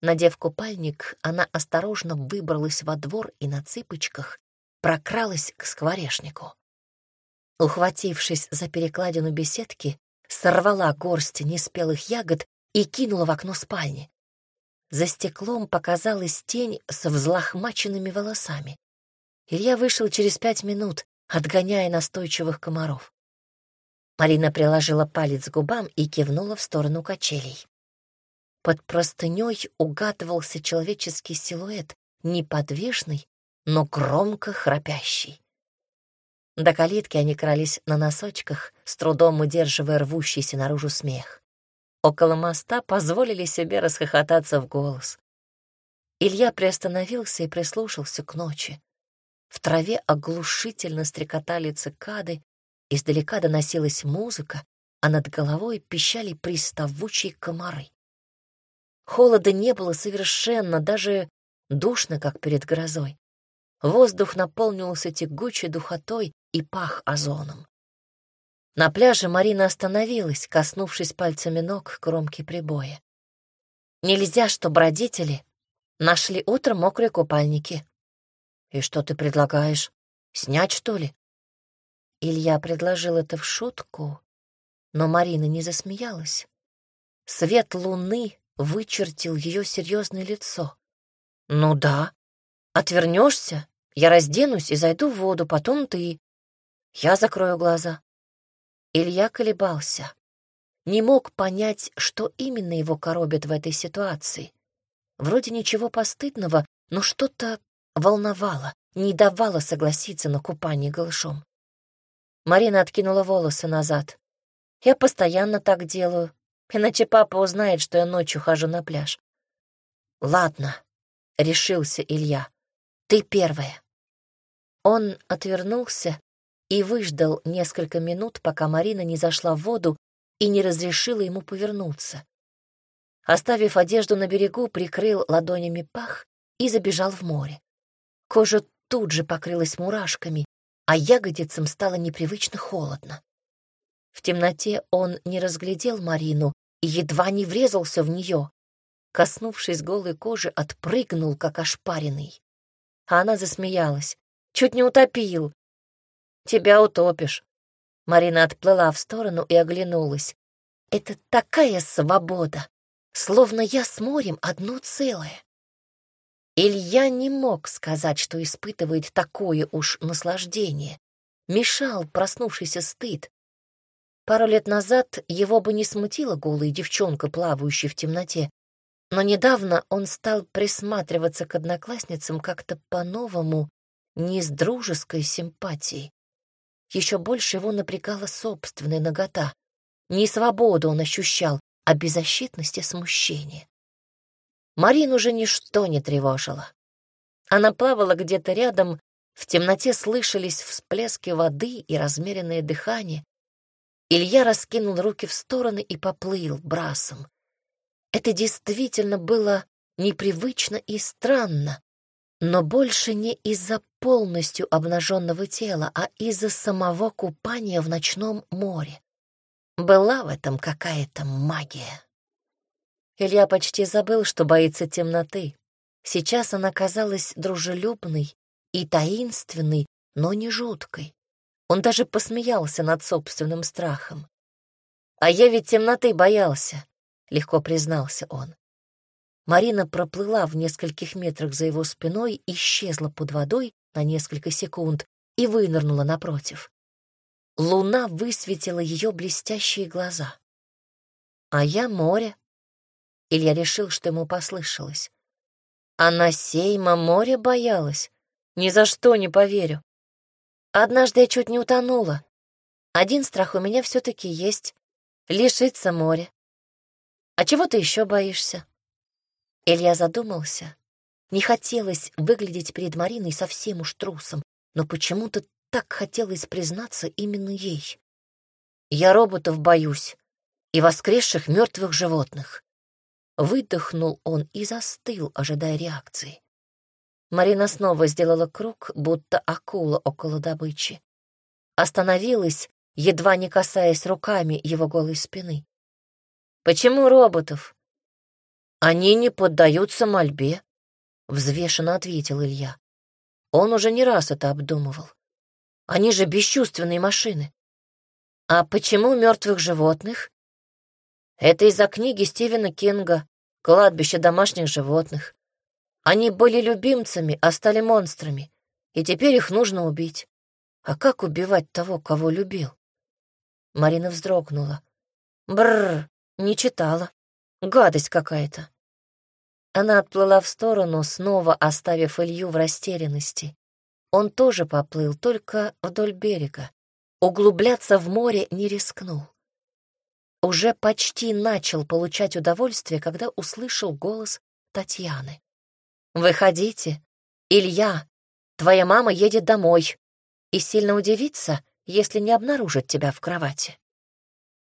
Надев купальник, она осторожно выбралась во двор и на цыпочках прокралась к скворечнику. Ухватившись за перекладину беседки, сорвала горсть неспелых ягод и кинула в окно спальни. За стеклом показалась тень с взлохмаченными волосами. Илья вышел через пять минут, отгоняя настойчивых комаров. Марина приложила палец к губам и кивнула в сторону качелей. Под простыней угадывался человеческий силуэт, неподвижный, но громко храпящий. До калитки они крались на носочках, с трудом удерживая рвущийся наружу смех. Около моста позволили себе расхохотаться в голос. Илья приостановился и прислушался к ночи. В траве оглушительно стрекотали цикады, Издалека доносилась музыка, а над головой пищали приставучие комары. Холода не было совершенно, даже душно, как перед грозой. Воздух наполнился тягучей духотой и пах озоном. На пляже Марина остановилась, коснувшись пальцами ног кромки прибоя. Нельзя, чтобы родители нашли утром мокрые купальники. И что ты предлагаешь? Снять, что ли? Илья предложил это в шутку, но Марина не засмеялась. Свет луны вычертил ее серьезное лицо. «Ну да. Отвернешься, я разденусь и зайду в воду, потом ты. Я закрою глаза». Илья колебался. Не мог понять, что именно его коробит в этой ситуации. Вроде ничего постыдного, но что-то волновало, не давало согласиться на купание голышом. Марина откинула волосы назад. «Я постоянно так делаю, иначе папа узнает, что я ночью хожу на пляж. «Ладно», — решился Илья, — «ты первая». Он отвернулся и выждал несколько минут, пока Марина не зашла в воду и не разрешила ему повернуться. Оставив одежду на берегу, прикрыл ладонями пах и забежал в море. Кожа тут же покрылась мурашками, а ягодицам стало непривычно холодно. В темноте он не разглядел Марину и едва не врезался в нее. Коснувшись голой кожи, отпрыгнул, как ошпаренный. А она засмеялась. «Чуть не утопил». «Тебя утопишь». Марина отплыла в сторону и оглянулась. «Это такая свобода! Словно я с морем одно целое». Илья не мог сказать, что испытывает такое уж наслаждение. Мешал проснувшийся стыд. Пару лет назад его бы не смутила голая девчонка, плавающая в темноте, но недавно он стал присматриваться к одноклассницам как-то по-новому, не с дружеской симпатией. Еще больше его напрягала собственная нагота. Не свободу он ощущал, а беззащитность и смущение. Марину уже ничто не тревожило. Она плавала где-то рядом, в темноте слышались всплески воды и размеренное дыхание. Илья раскинул руки в стороны и поплыл брасом. Это действительно было непривычно и странно, но больше не из-за полностью обнаженного тела, а из-за самого купания в ночном море. Была в этом какая-то магия. Илья почти забыл, что боится темноты. Сейчас она казалась дружелюбной и таинственной, но не жуткой. Он даже посмеялся над собственным страхом. «А я ведь темноты боялся», — легко признался он. Марина проплыла в нескольких метрах за его спиной, исчезла под водой на несколько секунд и вынырнула напротив. Луна высветила ее блестящие глаза. «А я море», Илья решил, что ему послышалось. Она сейма море боялась. Ни за что не поверю. Однажды я чуть не утонула. Один страх у меня все таки есть — лишиться моря. А чего ты еще боишься? Илья задумался. Не хотелось выглядеть перед Мариной совсем уж трусом, но почему-то так хотелось признаться именно ей. Я роботов боюсь и воскресших мертвых животных. Выдохнул он и застыл, ожидая реакции. Марина снова сделала круг, будто акула около добычи. Остановилась, едва не касаясь руками его голой спины. «Почему роботов?» «Они не поддаются мольбе», — взвешенно ответил Илья. Он уже не раз это обдумывал. «Они же бесчувственные машины». «А почему мертвых животных?» Это из-за книги Стивена Кинга «Кладбище домашних животных». Они были любимцами, а стали монстрами, и теперь их нужно убить. А как убивать того, кого любил? Марина вздрогнула. Бррр, не читала. Гадость какая-то. Она отплыла в сторону, снова оставив Илью в растерянности. Он тоже поплыл, только вдоль берега. Углубляться в море не рискнул уже почти начал получать удовольствие, когда услышал голос Татьяны. «Выходите, Илья, твоя мама едет домой и сильно удивится, если не обнаружит тебя в кровати».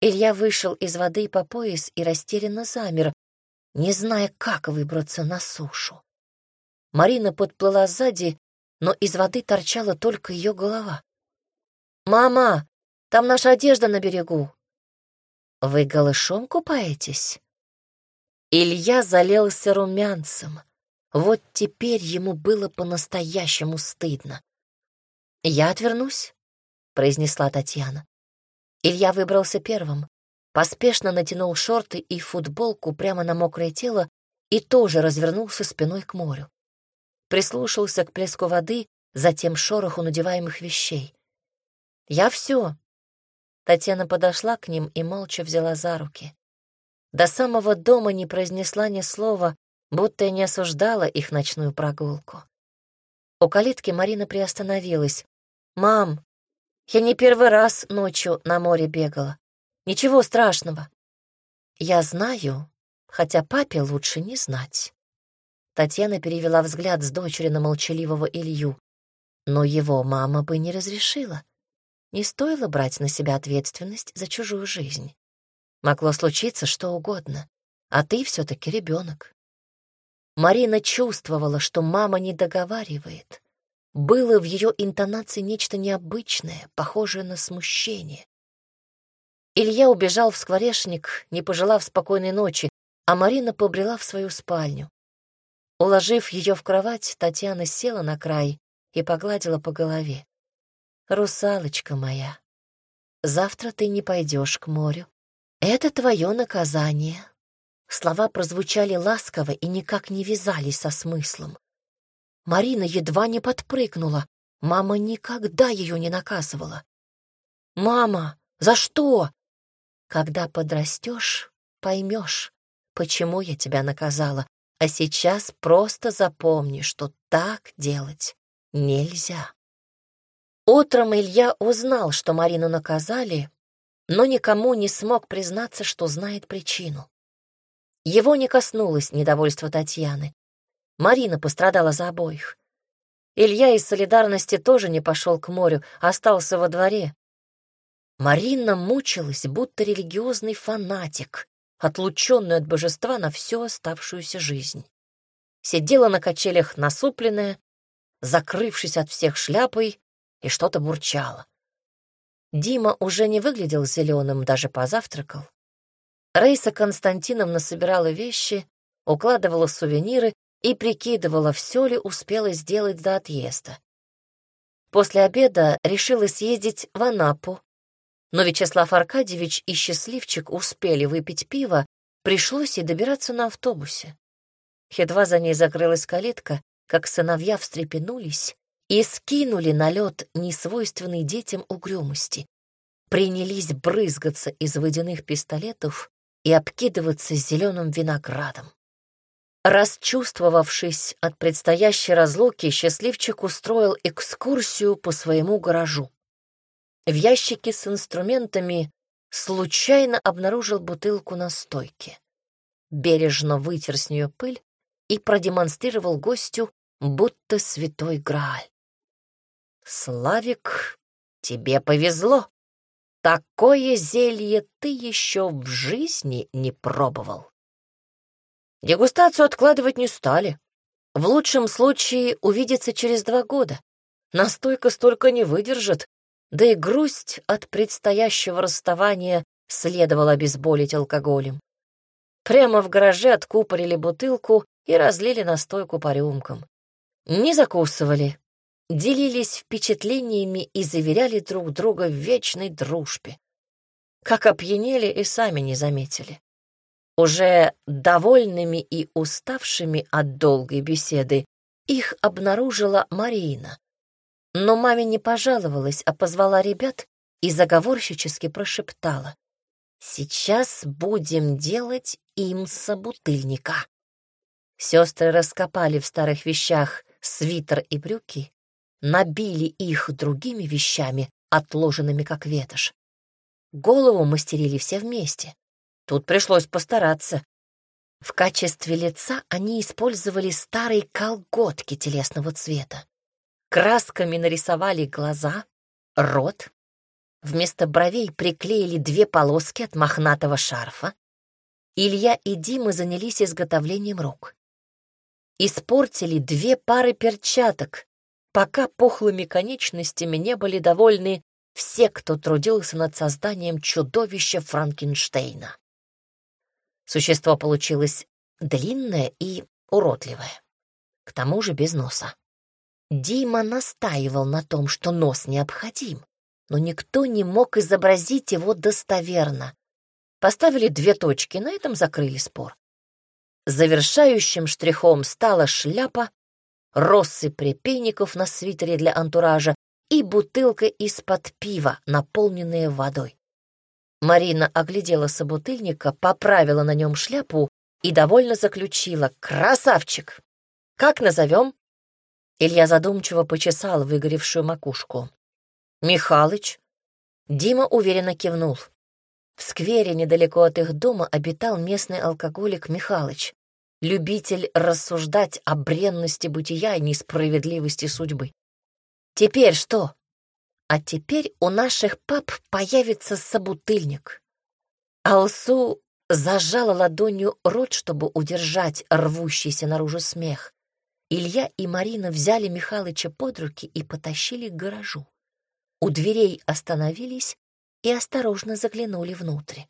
Илья вышел из воды по пояс и растерянно замер, не зная, как выбраться на сушу. Марина подплыла сзади, но из воды торчала только ее голова. «Мама, там наша одежда на берегу, вы голышом купаетесь? Илья залился румянцем. Вот теперь ему было по-настоящему стыдно. «Я отвернусь», — произнесла Татьяна. Илья выбрался первым, поспешно натянул шорты и футболку прямо на мокрое тело и тоже развернулся спиной к морю. Прислушался к плеску воды, затем шороху надеваемых вещей. «Я все», Татьяна подошла к ним и молча взяла за руки. До самого дома не произнесла ни слова, будто и не осуждала их ночную прогулку. У калитки Марина приостановилась. «Мам, я не первый раз ночью на море бегала. Ничего страшного». «Я знаю, хотя папе лучше не знать». Татьяна перевела взгляд с дочери на молчаливого Илью. Но его мама бы не разрешила. Не стоило брать на себя ответственность за чужую жизнь. Могло случиться что угодно, а ты все таки ребенок. Марина чувствовала, что мама не договаривает. Было в ее интонации нечто необычное, похожее на смущение. Илья убежал в скворечник, не пожелав спокойной ночи, а Марина побрела в свою спальню. Уложив ее в кровать, Татьяна села на край и погладила по голове. «Русалочка моя, завтра ты не пойдешь к морю. Это твое наказание». Слова прозвучали ласково и никак не вязались со смыслом. Марина едва не подпрыгнула. Мама никогда ее не наказывала. «Мама, за что?» «Когда подрастешь, поймешь, почему я тебя наказала, а сейчас просто запомни, что так делать нельзя». Утром Илья узнал, что Марину наказали, но никому не смог признаться, что знает причину. Его не коснулось недовольство Татьяны. Марина пострадала за обоих. Илья из солидарности тоже не пошел к морю, остался во дворе. Марина мучилась, будто религиозный фанатик, отлученный от божества на всю оставшуюся жизнь. Сидела на качелях насупленная, закрывшись от всех шляпой, и что-то бурчала. Дима уже не выглядел зеленым, даже позавтракал. Рейса Константиновна собирала вещи, укладывала сувениры и прикидывала, все ли успела сделать до отъезда. После обеда решила съездить в Анапу, но Вячеслав Аркадьевич и Счастливчик успели выпить пиво, пришлось и добираться на автобусе. Едва за ней закрылась калитка, как сыновья встрепенулись и скинули на лед несвойственной детям угрюмости. Принялись брызгаться из водяных пистолетов и обкидываться зеленым виноградом. Расчувствовавшись от предстоящей разлуки, счастливчик устроил экскурсию по своему гаражу. В ящике с инструментами случайно обнаружил бутылку на стойке. Бережно вытер с нее пыль и продемонстрировал гостю, будто святой Грааль. «Славик, тебе повезло. Такое зелье ты еще в жизни не пробовал». Дегустацию откладывать не стали. В лучшем случае увидится через два года. Настойка столько не выдержит, да и грусть от предстоящего расставания следовало обезболить алкоголем. Прямо в гараже откупорили бутылку и разлили настойку по рюмкам. Не закусывали, делились впечатлениями и заверяли друг друга в вечной дружбе. Как опьянели и сами не заметили. Уже довольными и уставшими от долгой беседы их обнаружила Марина. Но маме не пожаловалась, а позвала ребят и заговорщически прошептала. «Сейчас будем делать им собутыльника». Сестры раскопали в старых вещах свитер и брюки, набили их другими вещами, отложенными как ветошь. Голову мастерили все вместе. Тут пришлось постараться. В качестве лица они использовали старые колготки телесного цвета. Красками нарисовали глаза, рот. Вместо бровей приклеили две полоски от мохнатого шарфа. Илья и Дима занялись изготовлением рук. Испортили две пары перчаток, пока пухлыми конечностями не были довольны все, кто трудился над созданием чудовища Франкенштейна. Существо получилось длинное и уродливое. К тому же без носа. Дима настаивал на том, что нос необходим, но никто не мог изобразить его достоверно. Поставили две точки, на этом закрыли спор. Завершающим штрихом стала шляпа, россыпь припейников на свитере для антуража и бутылка из-под пива, наполненная водой. Марина оглядела собутыльника, поправила на нем шляпу и довольно заключила «Красавчик! Как назовем?» Илья задумчиво почесал выгоревшую макушку. «Михалыч?» Дима уверенно кивнул. В сквере недалеко от их дома обитал местный алкоголик Михалыч. любитель рассуждать о бренности бытия и несправедливости судьбы. Теперь что? А теперь у наших пап появится собутыльник. Алсу зажала ладонью рот, чтобы удержать рвущийся наружу смех. Илья и Марина взяли Михалыча под руки и потащили к гаражу. У дверей остановились и осторожно заглянули внутрь.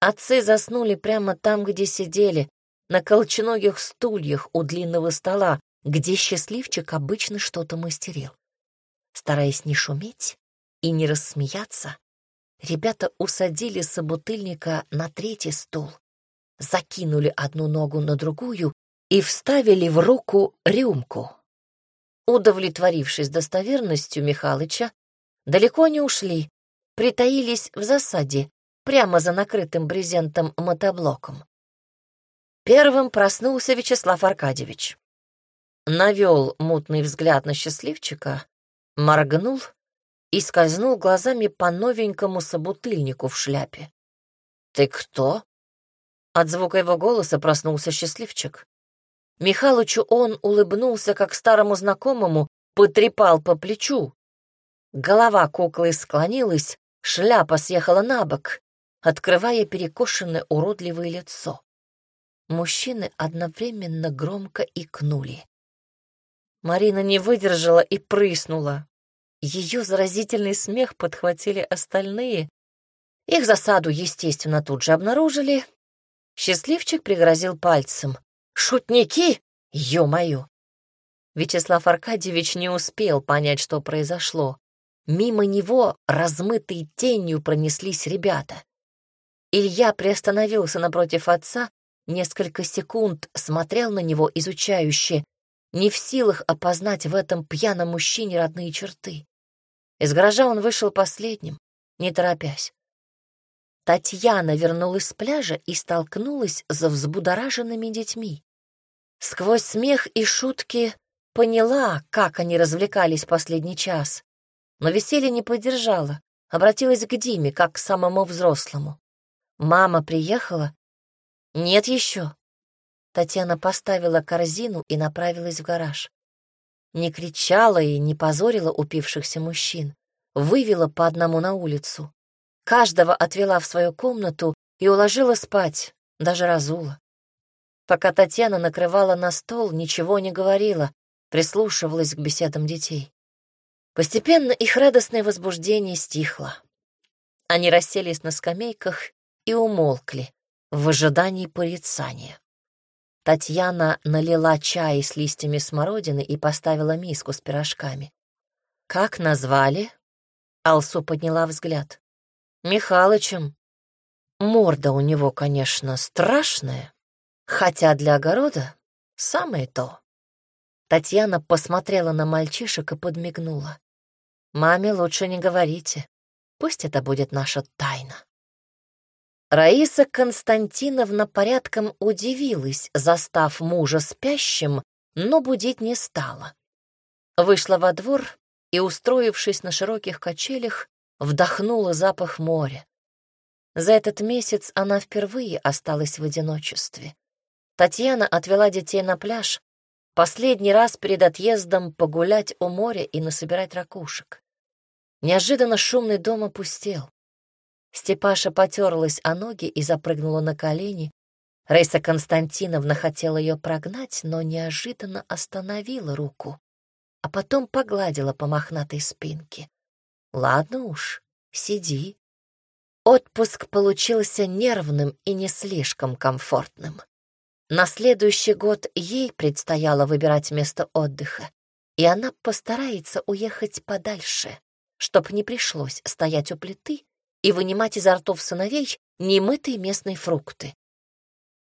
Отцы заснули прямо там, где сидели, на колченогих стульях у длинного стола, где счастливчик обычно что-то мастерил. Стараясь не шуметь и не рассмеяться, ребята усадили собутыльника на третий стул, закинули одну ногу на другую и вставили в руку рюмку. Удовлетворившись достоверностью Михалыча, далеко не ушли, притаились в засаде, прямо за накрытым брезентом мотоблоком. Первым проснулся Вячеслав Аркадьевич. Навел мутный взгляд на счастливчика, моргнул и скользнул глазами по новенькому собутыльнику в шляпе. «Ты кто?» От звука его голоса проснулся счастливчик. Михалычу он улыбнулся, как старому знакомому, потрепал по плечу. Голова куклы склонилась, шляпа съехала на бок, открывая перекошенное уродливое лицо. Мужчины одновременно громко икнули. Марина не выдержала и прыснула. Ее заразительный смех подхватили остальные. Их засаду, естественно, тут же обнаружили. Счастливчик пригрозил пальцем. «Шутники! Ё-моё!» Вячеслав Аркадьевич не успел понять, что произошло. Мимо него, размытой тенью, пронеслись ребята. Илья приостановился напротив отца, несколько секунд смотрел на него изучающе, не в силах опознать в этом пьяном мужчине родные черты. Из гаража он вышел последним, не торопясь. Татьяна вернулась с пляжа и столкнулась за взбудораженными детьми. Сквозь смех и шутки поняла, как они развлекались последний час, но веселье не поддержала, обратилась к Диме, как к самому взрослому. «Мама приехала?» «Нет еще». Татьяна поставила корзину и направилась в гараж. Не кричала и не позорила упившихся мужчин, вывела по одному на улицу. Каждого отвела в свою комнату и уложила спать, даже разула. Пока Татьяна накрывала на стол, ничего не говорила, прислушивалась к беседам детей. Постепенно их радостное возбуждение стихло. Они расселись на скамейках и умолкли в ожидании порицания. Татьяна налила чай с листьями смородины и поставила миску с пирожками. «Как назвали?» Алсу подняла взгляд. «Михалычем. Морда у него, конечно, страшная, Хотя для огорода самое то. Татьяна посмотрела на мальчишек и подмигнула. «Маме лучше не говорите. Пусть это будет наша тайна». Раиса Константиновна порядком удивилась, застав мужа спящим, но будить не стала. Вышла во двор и, устроившись на широких качелях, вдохнула запах моря. За этот месяц она впервые осталась в одиночестве. Татьяна отвела детей на пляж, последний раз перед отъездом погулять у моря и насобирать ракушек. Неожиданно шумный дом опустел. Степаша потерлась о ноги и запрыгнула на колени. Рейса Константиновна хотела ее прогнать, но неожиданно остановила руку, а потом погладила по мохнатой спинке. «Ладно уж, сиди». Отпуск получился нервным и не слишком комфортным. На следующий год ей предстояло выбирать место отдыха, и она постарается уехать подальше, чтоб не пришлось стоять у плиты и вынимать изо ртов сыновей немытые местные фрукты.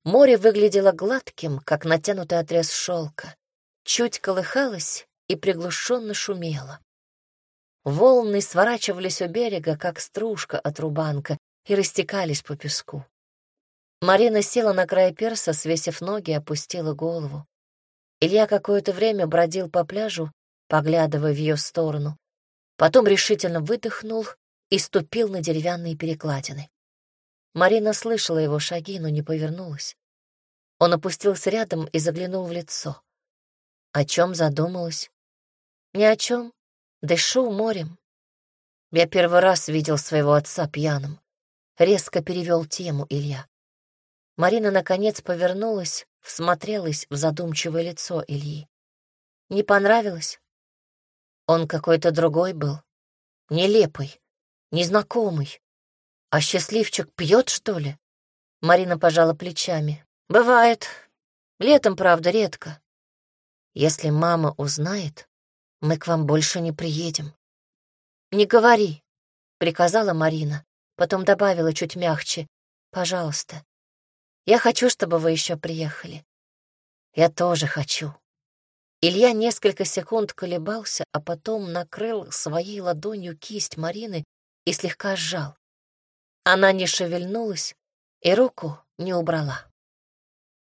Море выглядело гладким, как натянутый отрез шелка, чуть колыхалось и приглушенно шумело. Волны сворачивались у берега, как стружка от рубанка, и растекались по песку. Марина села на край перса, свесив ноги, опустила голову. Илья какое-то время бродил по пляжу, поглядывая в ее сторону. Потом решительно выдохнул и ступил на деревянные перекладины. Марина слышала его шаги, но не повернулась. Он опустился рядом и заглянул в лицо. О чем задумалась? Ни о чем. Дышу морем. Я первый раз видел своего отца пьяным. Резко перевел тему Илья. Марина, наконец, повернулась, всмотрелась в задумчивое лицо Ильи. Не понравилось? Он какой-то другой был. Нелепый, незнакомый. А счастливчик пьет, что ли? Марина пожала плечами. Бывает. Летом, правда, редко. Если мама узнает, мы к вам больше не приедем. Не говори, приказала Марина, потом добавила чуть мягче. Пожалуйста. Я хочу, чтобы вы еще приехали. Я тоже хочу. Илья несколько секунд колебался, а потом накрыл своей ладонью кисть Марины и слегка сжал. Она не шевельнулась и руку не убрала.